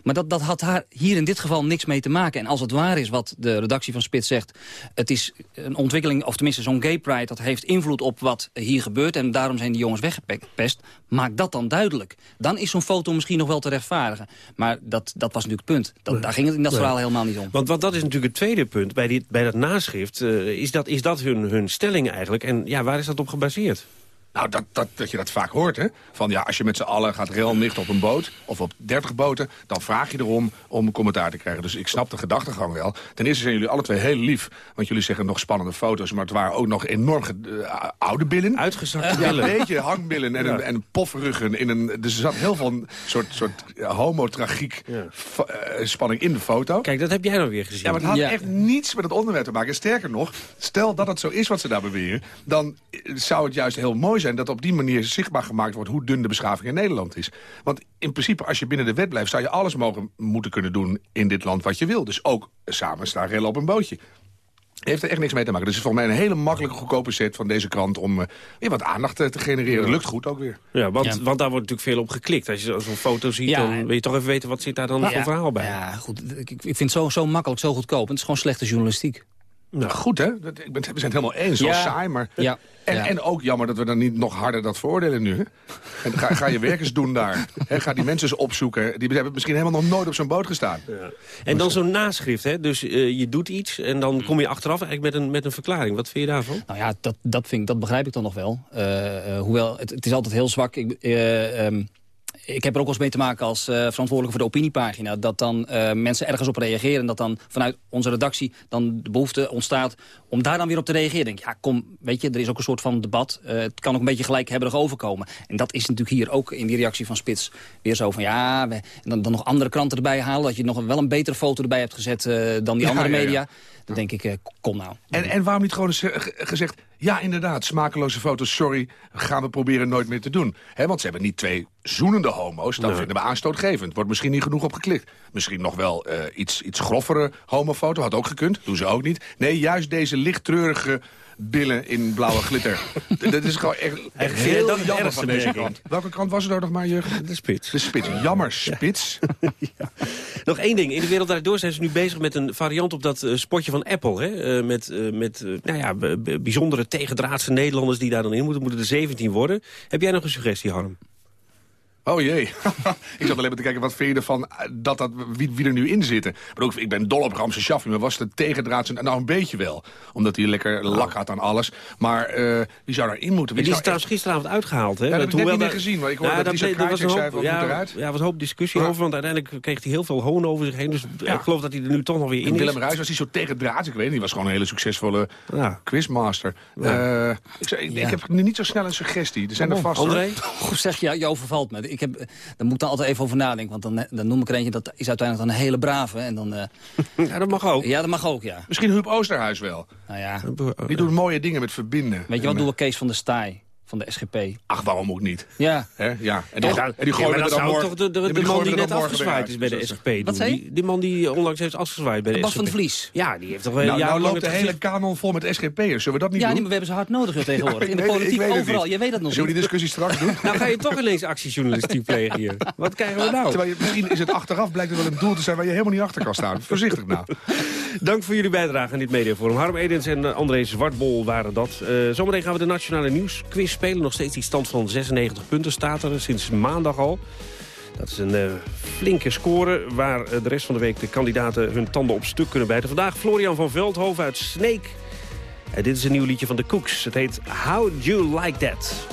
Maar dat, dat had haar hier in dit geval niks mee te maken. En als het waar is wat de redactie van Spits zegt... het is een ontwikkeling, of tenminste zo'n gay pride... dat heeft invloed op wat hier gebeurt... en daarom zijn die jongens weggepest. Maak dat dan duidelijk. Dan is zo'n foto misschien nog wel te rechtvaardigen. Maar dat, dat was natuurlijk het punt. Dat, Daar ging het in dat Nee. verhaal helemaal niet om. Want, want dat is natuurlijk het tweede punt bij, dit, bij dat naschrift. eh, is, dat, is dat hun, hun stelling eigenlijk? En ja, waar is dat op gebaseerd? Nou, dat, dat, dat je dat vaak hoort, hè. Van ja, als je met z'n allen gaat railnichten op een boot... of op 30 boten, dan vraag je erom om een commentaar te krijgen. Dus ik snap de gedachtegang wel. Ten eerste zijn jullie alle twee heel lief. Want jullie zeggen nog spannende foto's... maar het waren ook nog enorm eh, oude billen. Uitgezakte Ja, billen. een beetje hangbillen en, een, en pofruggen. In een, dus er zat heel veel soort, soort ja, homotragiek fa- eh, spanning in de foto. Kijk, dat heb jij dan weer gezien. Ja, maar het had Ja. echt niets met het onderwerp te maken. En sterker nog, stel dat het zo is wat ze daar beweren... dan zou het juist heel mooi zijn dat op die manier zichtbaar gemaakt wordt... hoe dun de beschaving in Nederland is. Want in principe, als je binnen de wet blijft... zou je alles mogen moeten kunnen doen in dit land wat je wil. Dus ook samen staan rellen op een bootje. Heeft er echt niks mee te maken. Dus het is volgens mij een hele makkelijke, goedkope set van deze krant... om uh, weer wat aandacht uh, te genereren. Lukt goed ook weer. Ja want, want daar wordt natuurlijk veel op geklikt. Als je zo'n foto ziet, ja, dan wil je toch even weten... wat zit daar dan voor verhaal bij. Ja, goed. Ik, ik vind het zo, zo makkelijk, zo goedkoop. het is gewoon slechte journalistiek. Nou, goed, hè? Ik ben, we zijn het helemaal eens. Wel saai, maar... Ja. En, ja. en ook jammer dat we dan niet nog harder dat veroordelen nu. Hè? En ga, ga je werkers doen daar. Hè? Ga die mensen eens opzoeken. Die hebben misschien helemaal nog nooit op zo'n boot gestaan. Ja. En dan zo'n naschrift, hè? Dus uh, je doet iets en dan kom je achteraf eigenlijk met een, met een verklaring. Wat vind je daarvan? Nou ja, dat, dat, vind ik, dat begrijp ik dan nog wel. Uh, uh, hoewel, het, het, is altijd heel zwak. Ik, um, ik heb er ook wel eens mee te maken als uh, verantwoordelijke voor de opiniepagina... dat dan uh, mensen ergens op reageren... en dat dan vanuit onze redactie dan de behoefte ontstaat... om daar dan weer op te reageren. Denk, ja, kom, weet je, er is ook een soort van debat. Uh, het kan ook een beetje gelijkhebberig overkomen. En dat is natuurlijk hier ook in die reactie van Spits weer zo van... ja, we, en dan, dan nog andere kranten erbij halen... dat je nog wel een betere foto erbij hebt gezet dan die Ja, andere ja, ja. Dan denk ik, kom nou. En, en waarom niet gewoon eh, ge- gezegd... ja, inderdaad, smakeloze foto's, sorry, gaan we proberen nooit meer te doen. Hè, want ze hebben niet twee zoenende homo's, dat Nee. vinden we aanstootgevend. Wordt misschien niet genoeg op geklikt. Misschien nog wel eh, iets, iets groffere homofoto, had ook gekund, doen ze ook niet. Nee, juist deze lichttreurige billen in blauwe glitter. Dat is gewoon echt, echt jij heel dat jammer van deze krant. Welke krant was het ook nog maar, Jurgen? De spits. De spits. Jammer, spits. Nog één ding. In de wereld daardoor zijn ze nu bezig met een variant op dat eh, spotje van Apple. Hè? Eh, met eh, met eh, nou ja, bijzondere tegendraadse Nederlanders die daar dan in moeten. Moeten er 17 worden. Heb jij nog een suggestie, Harm? Oh jee. ik zat alleen maar te kijken, wat vind je ervan eh, dat dat, wie, wie er nu in zitten? Maar ook, ik ben dol op Ramse Shaffi, maar was de tegendraad... Nou, een beetje wel. Omdat hij lekker lak had aan alles. Maar eh, wie zou daarin moeten? Die Wie is trouwens gisteravond uitgehaald. Hè? Ja, dat heb ik net niet meer gezien, maar ik hoorde Ja, dat Krajcek een zei ja, moet eruit. Ja, er was een hoop discussie over, want uiteindelijk kreeg hij heel veel hoon over zich heen. Dus ik geloof dat hij er nu toch nog weer in En is. Willem Ruijs was hij zo tegendraad. Ik weet niet, die was gewoon een hele succesvolle Ja. quizmaster. Ja. Eh, ik, ik, Ja. ik heb nu niet zo snel een suggestie. Er zijn er vast. André? Goed zeg, je, je overvalt me. Ik heb, daar moet ik dan altijd even over nadenken. Want dan, dan noem ik er eentje, dat is uiteindelijk dan een hele brave. En dan, eh, Ja, dat mag ook. ja, dat mag ook, ja. Misschien Huub Oosterhuis wel. Nou ja, Die doet mooie dingen met verbinden. weet je wat, En, doen we Kees van der Staaij van de SGP. Ach, waarom ook niet? Ja, Hè? Ja. En die, Ja, en die ja, gooien dat er zou toch de, de, Ja, de man die net afgezwaaid is bij de SGP doen. Wat zei je? Die, die man die onlangs heeft afgezwaaid bij de Bas SGP. van de Vlies. Ja, die heeft toch wel Nou, nou loopt de het hele kanon vol met SGP'ers. Zullen we dat niet Ja, doen? nee, maar we hebben ze hard nodig tegenwoordig. Ja, In de politiek, weet overal. Je weet dat nog Zullen we die discussie straks doen? Nou ga je toch ineens actiejournalistiek plegen hier. Wat krijgen we nou? Terwijl je, misschien is het achteraf, blijkt het wel een doel te zijn waar je helemaal niet achter kan staan. Voorzichtig nou. Dank voor jullie bijdrage aan dit mediaforum. Harm Edens en eh, André Zwartbol waren dat. Eh, zometeen gaan we de Nationale Nieuwsquiz spelen. Nog steeds die stand van 96 punten staat er sinds maandag al. Dat is een eh, flinke score waar eh, de rest van de week de kandidaten hun tanden op stuk kunnen bijten. Vandaag Florian van Veldhoven uit Snake. En dit is een nieuw liedje van de Cooks. Het heet How Do You Like That.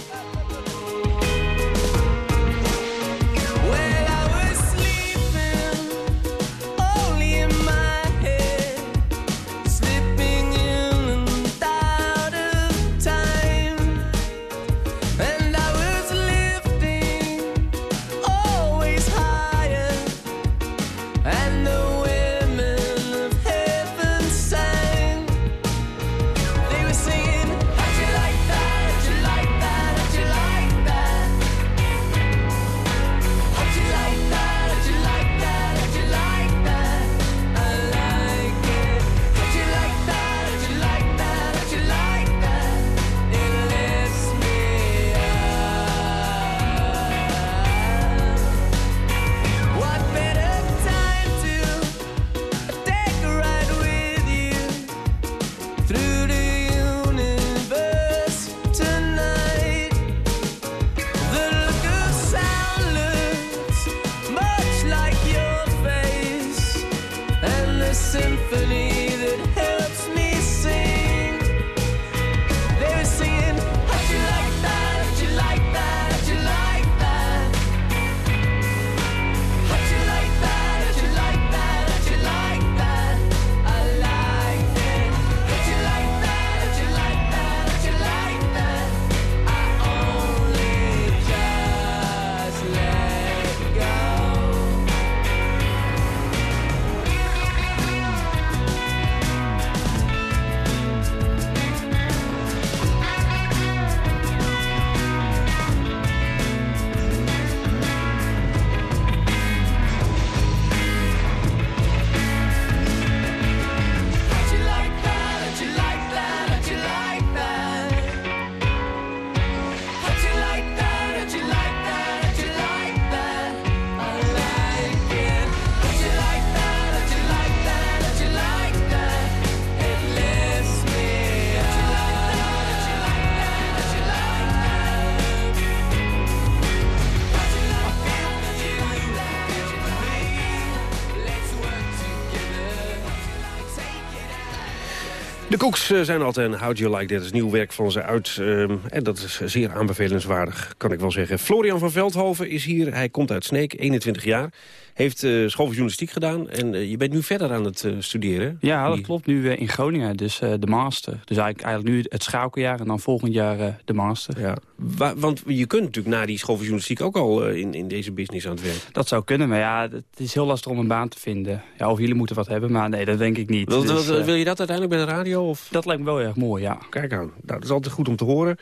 Koeks eh, zijn altijd een How You Like That is nieuw werk van ze uit. ehm, en dat is zeer aanbevelenswaardig, kan ik wel zeggen. Florian van Veldhoven is hier. Hij komt uit Sneek, 21 jaar. Heeft eh, school voor journalistiek gedaan. En eh, je bent nu verder aan het eh, studeren. Ja, dat klopt. Nu in Groningen, dus de master. Dus eigenlijk, eigenlijk nu het schakeljaar en dan volgend jaar de master. Ja. Wa- want je kunt natuurlijk na die school voor journalistiek ook al in, in deze business aan het werk. Dat zou kunnen, maar ja, het is heel lastig om een baan te vinden. Ja, of jullie moeten wat hebben, maar nee, dat denk ik niet. Wil, Dus, wil- wil je dat uiteindelijk bij de radio? Of? Dat lijkt me wel erg mooi, ja. Kijk aan. Nou, dat is altijd goed om te horen.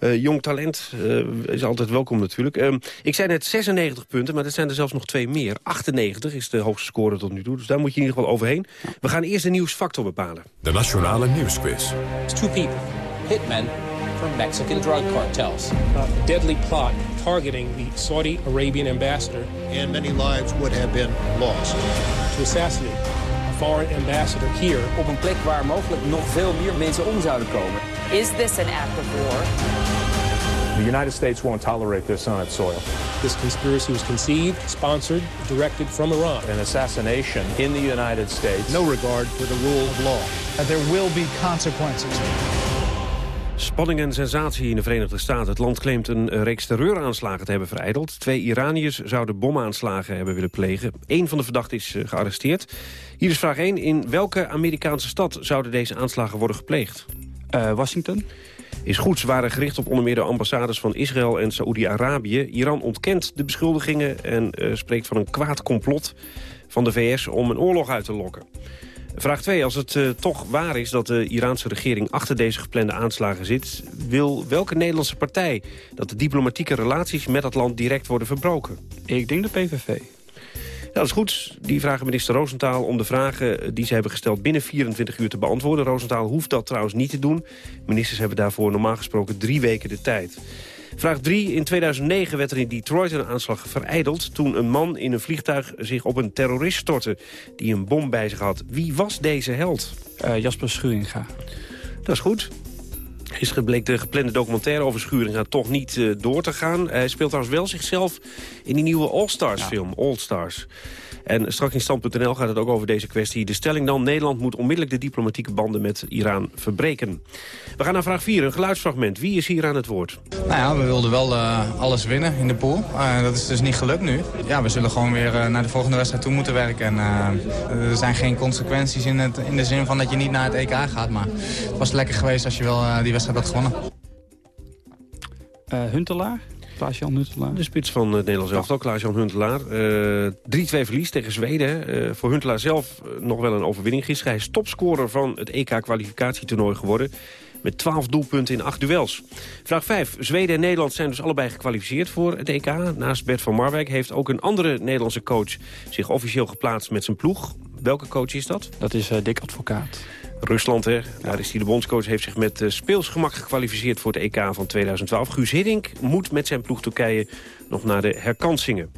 Eh, jong talent eh, is altijd welkom natuurlijk. Ehm, ik zei net 96 punten, maar dat zijn er zelfs nog twee meer. 98 is de hoogste score tot nu toe, dus daar moet je in ieder geval overheen. We gaan eerst de nieuwsfactor bepalen. De Nationale Nieuwsquiz. Two people, hitmen from Mexican drug cartels. a deadly plot targeting the Saudi Arabian ambassador. And many lives would have been lost. To assassinate a foreign ambassador here. Op een plek waar mogelijk nog veel meer mensen om zouden komen. Is this an act of war? The United States won't tolerate this on its soil. This conspiracy was conceived, sponsored, directed from Iran. An assassination in the United States. No regard for the rule of law. There will be consequences. Spanning en sensatie in de Verenigde Staten. Het land claimt een reeks terreuraanslagen te hebben vereideld. Twee Iraniërs zouden bomaanslagen hebben willen plegen. Eén van de verdachten is eh, gearresteerd. Hier is vraag 1. In welke Amerikaanse stad zouden deze aanslagen worden gepleegd? Eh, Washington. Is goed. Ze waren gericht op onder meer de ambassades van Israël en Saoedi-Arabië. Iran ontkent de beschuldigingen en eh, spreekt van een kwaad complot van de VS om een oorlog uit te lokken. Vraag 2. Als het eh, toch waar is dat de Iraanse regering achter deze geplande aanslagen zit... wil welke Nederlandse partij dat de diplomatieke relaties met dat land direct worden verbroken? Ik denk de PVV. Ja, dat is goed. Die vragen minister Roosentaal om de vragen die ze hebben gesteld binnen 24 uur te beantwoorden. Roosentaal hoeft dat trouwens niet te doen. Ministers hebben daarvoor normaal gesproken drie weken de tijd. Vraag 3. In 2009 werd er in Detroit een aanslag vereideld... toen een man in een vliegtuig zich op een terrorist stortte... die een bom bij zich had. Wie was deze held? Eh, Jasper Schuringa. Dat is goed. Gisteren bleek de geplande documentaire over Schuringa toch niet eh, door te gaan. Hij speelt trouwens wel zichzelf in die nieuwe All-Stars film, All Stars. En straks in stand.nl gaat het ook over deze kwestie. De stelling dan, Nederland moet onmiddellijk de diplomatieke banden met Iran verbreken. We gaan naar vraag 4, een geluidsfragment. Wie is hier aan het woord? Nou ja, we wilden wel eh, alles winnen in de pool. Eh, dat is dus niet gelukt nu. Ja, we zullen gewoon weer eh, naar de volgende wedstrijd toe moeten werken. En, eh, er zijn geen consequenties in, het, in de zin van dat je niet naar het EK gaat. Maar het was lekker geweest als je wel die wedstrijd had gewonnen. Eh, Huntelaar. Klaas-Jan Huntelaar. De spits van het Nederlands elftal, Klaas-Jan Huntelaar. Eh 3-2 verlies tegen Zweden. Eh, voor Huntelaar zelf eh, nog wel een overwinning gisteren. Hij is topscorer van het EK-kwalificatietoernooi geworden. Met 12 doelpunten in 8 duels. Vraag 5. Zweden en Nederland zijn dus allebei gekwalificeerd voor het EK. Naast Bert van Marwijk heeft ook een andere Nederlandse coach... zich officieel geplaatst met zijn ploeg. Welke coach is dat? Dat is eh, Dick Advocaat. Rusland, hè. Daar is hij de bondscoach, heeft zich met eh, speelsgemak gekwalificeerd voor het EK van 2012. Guus Hiddink moet met zijn ploeg Turkije nog naar de herkansingen.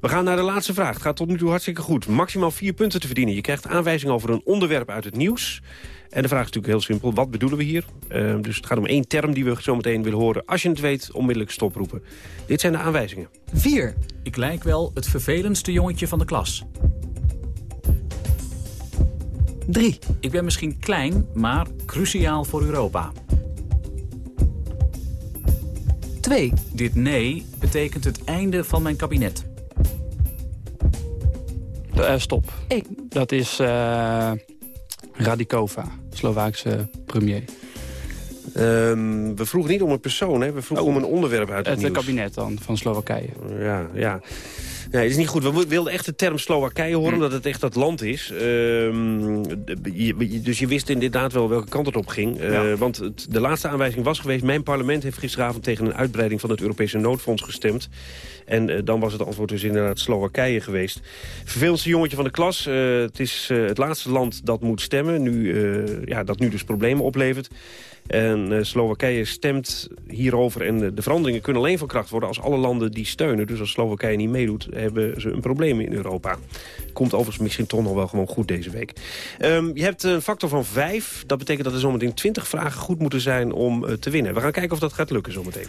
We gaan naar de laatste vraag. Het gaat tot nu toe hartstikke goed. Maximaal vier punten te verdienen. Je krijgt aanwijzing over een onderwerp uit het nieuws. En de vraag is natuurlijk heel simpel. Wat bedoelen we hier? Eh, dus het gaat om één term die we zo meteen willen horen. Als je het weet, onmiddellijk stoproepen. Dit zijn de aanwijzingen. 4. Ik lijk wel het vervelendste jongetje van de klas. 3. Ik ben misschien klein, maar cruciaal voor Europa. 2. Dit nee betekent het einde van mijn kabinet. Eh, stop. Dat is eh, Radikova, Slovaakse premier. Ehm, we vroegen niet om een persoon, hè? we vroegen om een onderwerp uit het, Het nieuws. kabinet dan, van Slowakije. Ja, ja. Nee, het is niet goed. We wilden echt de term Slowakije horen, omdat het echt dat land is. Je- je- dus je wist inderdaad wel welke kant het op ging. Eh, Ja. Want het, de laatste aanwijzing was geweest... mijn parlement heeft gisteravond tegen een uitbreiding van het Europese noodfonds gestemd. En eh, dan was het antwoord dus inderdaad Slowakije geweest. Vervelendste jongetje van de klas. Eh, het is het laatste land dat moet stemmen. Nu, ja, dat nu dus problemen oplevert. En eh, Slowakije stemt hierover. En de veranderingen kunnen alleen van kracht worden als alle landen die steunen. Dus als Slowakije niet meedoet, hebben ze een probleem in Europa. Komt overigens misschien toch nog wel gewoon goed deze week. Ehm, je hebt een factor van 5. Dat betekent dat er zometeen 20 vragen goed moeten zijn om eh, te winnen. We gaan kijken of dat gaat lukken zometeen.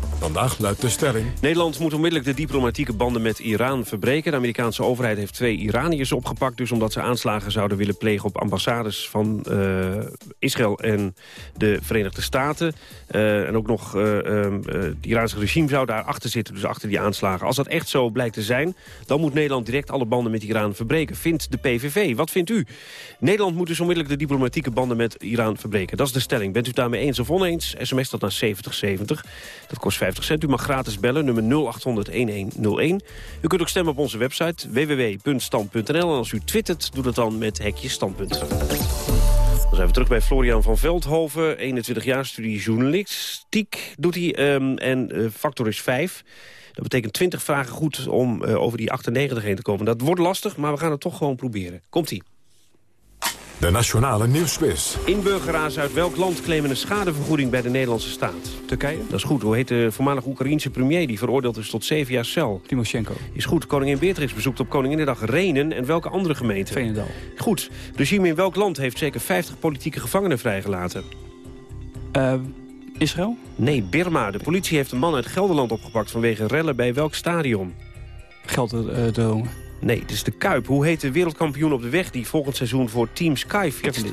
Vandaag luidt de stelling... Nederland moet onmiddellijk de diplomatieke banden met Iran verbreken. De Amerikaanse overheid heeft twee Iraniërs opgepakt... dus omdat ze aanslagen zouden willen plegen op ambassades van uh, Israël en de Verenigde Staten. Uh, en ook nog uh, het Iraanse regime zou daar achter zitten, dus achter die aanslagen. Als dat echt zo blijkt te zijn, dan moet Nederland direct alle banden met Iran verbreken. Vindt de PVV. Wat vindt u? Nederland moet dus onmiddellijk de diplomatieke banden met Iran verbreken. Dat is de stelling. Bent u daarmee eens of oneens? SMS dat naar 7070. Dat kost 50 cent. U mag gratis bellen, nummer 0800-1101. U kunt ook stemmen op onze website www.stand.nl. En als u twittert, doe dat dan met hekje standpunt. Dan zijn we terug bij Florian van Veldhoven. 21 jaar, studie journalistiek doet hij. Um, en uh, factor is 5. Dat betekent 20 vragen goed om uh, over die 98 heen te komen. Dat wordt lastig, maar we gaan het toch gewoon proberen. Komt-ie. De Nationale Nieuwsquiz. Inburgeraars uit welk land claimen een schadevergoeding bij de Nederlandse staat? Turkije. Dat is goed. Hoe heet de voormalige Oekraïense premier die veroordeeld is tot zeven jaar cel? Timoshenko. Is goed. Koningin Beatrix bezoekt op Koninginnedag Renen en welke andere gemeente? Veenendaal. Goed. Regime in welk land heeft zeker 50 politieke gevangenen vrijgelaten? Uh, Israël? Nee, Birma. De politie heeft een man uit Gelderland opgepakt vanwege rellen bij welk stadion? Gelderdromen. Nee, het is de Kuip. Hoe heet de wereldkampioen op de weg die volgend seizoen voor Team Sky fietst?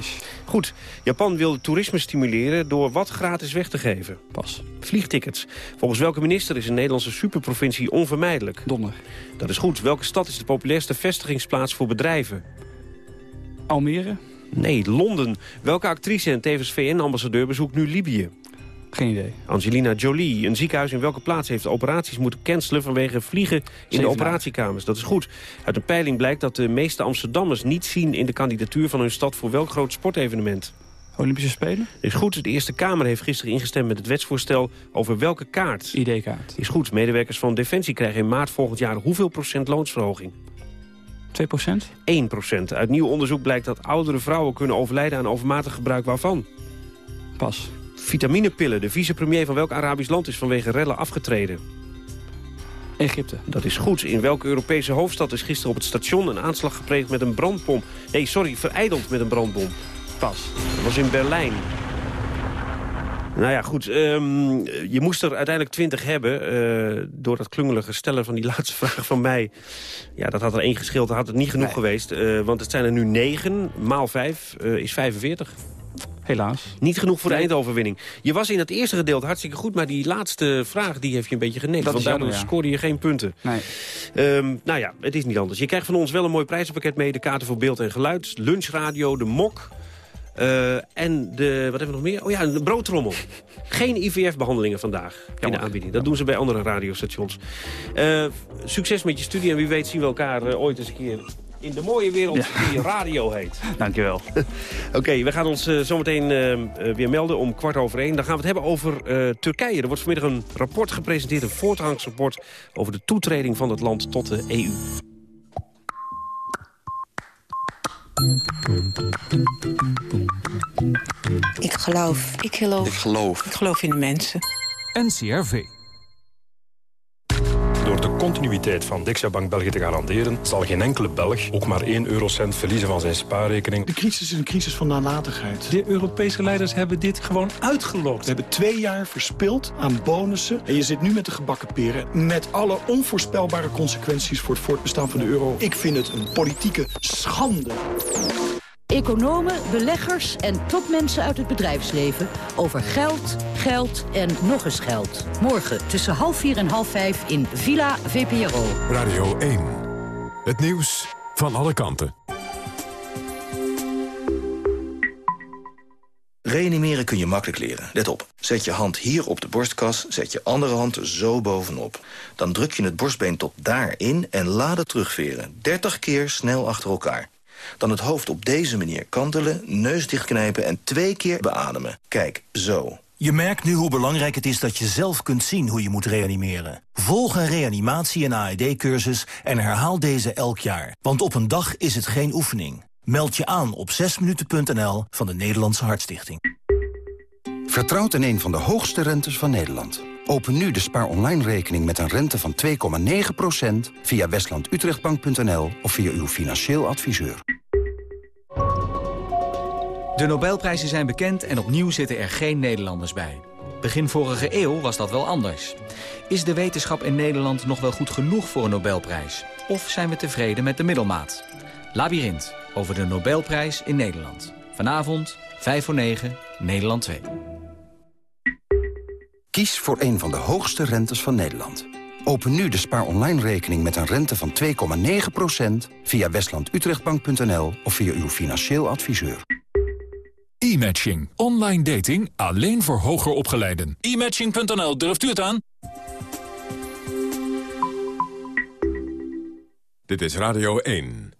Goed. Japan wil toerisme stimuleren door wat gratis weg te geven? Pas. Vliegtickets. Volgens welke minister is een Nederlandse superprovincie onvermijdelijk? Donner. Dat is goed. Welke stad is de populairste vestigingsplaats voor bedrijven? Almere. Nee, Londen. Welke actrice en tevens VN-ambassadeur bezoekt nu Libië? Geen idee. Angelina Jolie. Een ziekenhuis in welke plaats heeft operaties moeten cancelen... vanwege vliegen in Zeven de operatiekamers? Dat is goed. Uit een peiling blijkt dat de meeste Amsterdammers niet zien... in de kandidatuur van hun stad voor welk groot sportevenement. Olympische Spelen? Is goed. De Eerste Kamer heeft gisteren ingestemd met het wetsvoorstel... over welke kaart? ID-kaart. Is goed. Medewerkers van Defensie krijgen in maart volgend jaar... hoeveel procent loonsverhoging? 2 procent? 1 procent. Uit nieuw onderzoek blijkt dat oudere vrouwen kunnen overlijden... aan overmatig gebruik waarvan? Pas. Vitaminepillen. De vicepremier van welk Arabisch land is vanwege rellen afgetreden? Egypte. Dat is goed. In welke Europese hoofdstad is gisteren op het station een aanslag gepleegd met een brandbom? Nee, sorry, vereideld met een brandbom. Pas. Dat was in Berlijn. Nou ja, goed. Um, je moest er uiteindelijk twintig hebben. Uh, door dat klungelige stellen van die laatste vraag van mij. Ja, dat had er één geschild. Dat had het niet genoeg nee. geweest. Uh, want het zijn er nu negen. Maal vijf uh, is 45. Helaas. Niet genoeg voor de eindoverwinning. Je was in het eerste gedeelte hartstikke goed, maar die laatste vraag die heeft je een beetje genekt. Dat want daardoor ja. scoorde je geen punten. Nee. Um, nou ja, het is niet anders. Je krijgt van ons wel een mooi prijzenpakket mee. De kaarten voor beeld en geluid, lunchradio, de mok. Uh, en de, wat hebben we nog meer? Oh ja, de broodtrommel. Geen IVF-behandelingen vandaag Jammer. in de aanbieding. Dat doen ze bij andere radiostations. Uh, succes met je studie en wie weet zien we elkaar uh, ooit eens een keer in de mooie wereld ja. die radio heet. Dankjewel. Oké, okay, we gaan ons uh, zometeen uh, weer melden om kwart over één. Dan gaan we het hebben over uh, Turkije. Er wordt vanmiddag een rapport gepresenteerd, een voortgangsrapport... over de toetreding van het land tot de EU. Ik geloof. Ik geloof. Ik geloof. Ik geloof in de mensen. NCRV. Door de continuïteit van Dexia Bank België te garanderen... zal geen enkele Belg ook maar 1 eurocent verliezen van zijn spaarrekening. De crisis is een crisis van nalatigheid. De Europese leiders hebben dit gewoon uitgelokt. We hebben twee jaar verspild aan bonussen. En je zit nu met de gebakken peren... met alle onvoorspelbare consequenties voor het voortbestaan van de euro. Ik vind het een politieke schande. Economen, beleggers en topmensen uit het bedrijfsleven... over geld, geld en nog eens geld. Morgen tussen half vier en half vijf in Villa VPRO. Radio 1. Het nieuws van alle kanten. Reanimeren kun je makkelijk leren. Let op. Zet je hand hier op de borstkas, zet je andere hand zo bovenop. Dan druk je het borstbeen tot daarin en laat het terugveren. 30 keer snel achter elkaar. Dan het hoofd op deze manier kantelen, neus dichtknijpen en twee keer beademen. Kijk, zo. Je merkt nu hoe belangrijk het is dat je zelf kunt zien hoe je moet reanimeren. Volg een reanimatie- en AED-cursus en herhaal deze elk jaar. Want op een dag is het geen oefening. Meld je aan op 6minuten.nl van de Nederlandse Hartstichting. Vertrouwt in een van de hoogste rentes van Nederland. Open nu de Spaar Online rekening met een rente van 2,9% via westlandutrechtbank.nl of via uw financieel adviseur. De Nobelprijzen zijn bekend en opnieuw zitten er geen Nederlanders bij. Begin vorige eeuw was dat wel anders. Is de wetenschap in Nederland nog wel goed genoeg voor een Nobelprijs? Of zijn we tevreden met de middelmaat? Labyrinth over de Nobelprijs in Nederland. Vanavond, 5 voor 9, Nederland 2. Kies voor een van de hoogste rentes van Nederland. Open nu de Spaar Online rekening met een rente van 2,9% via westlandutrechtbank.nl of via uw financieel adviseur. E-matching. Online dating alleen voor hoger opgeleiden. E-matching.nl, durft u het aan? Dit is Radio 1.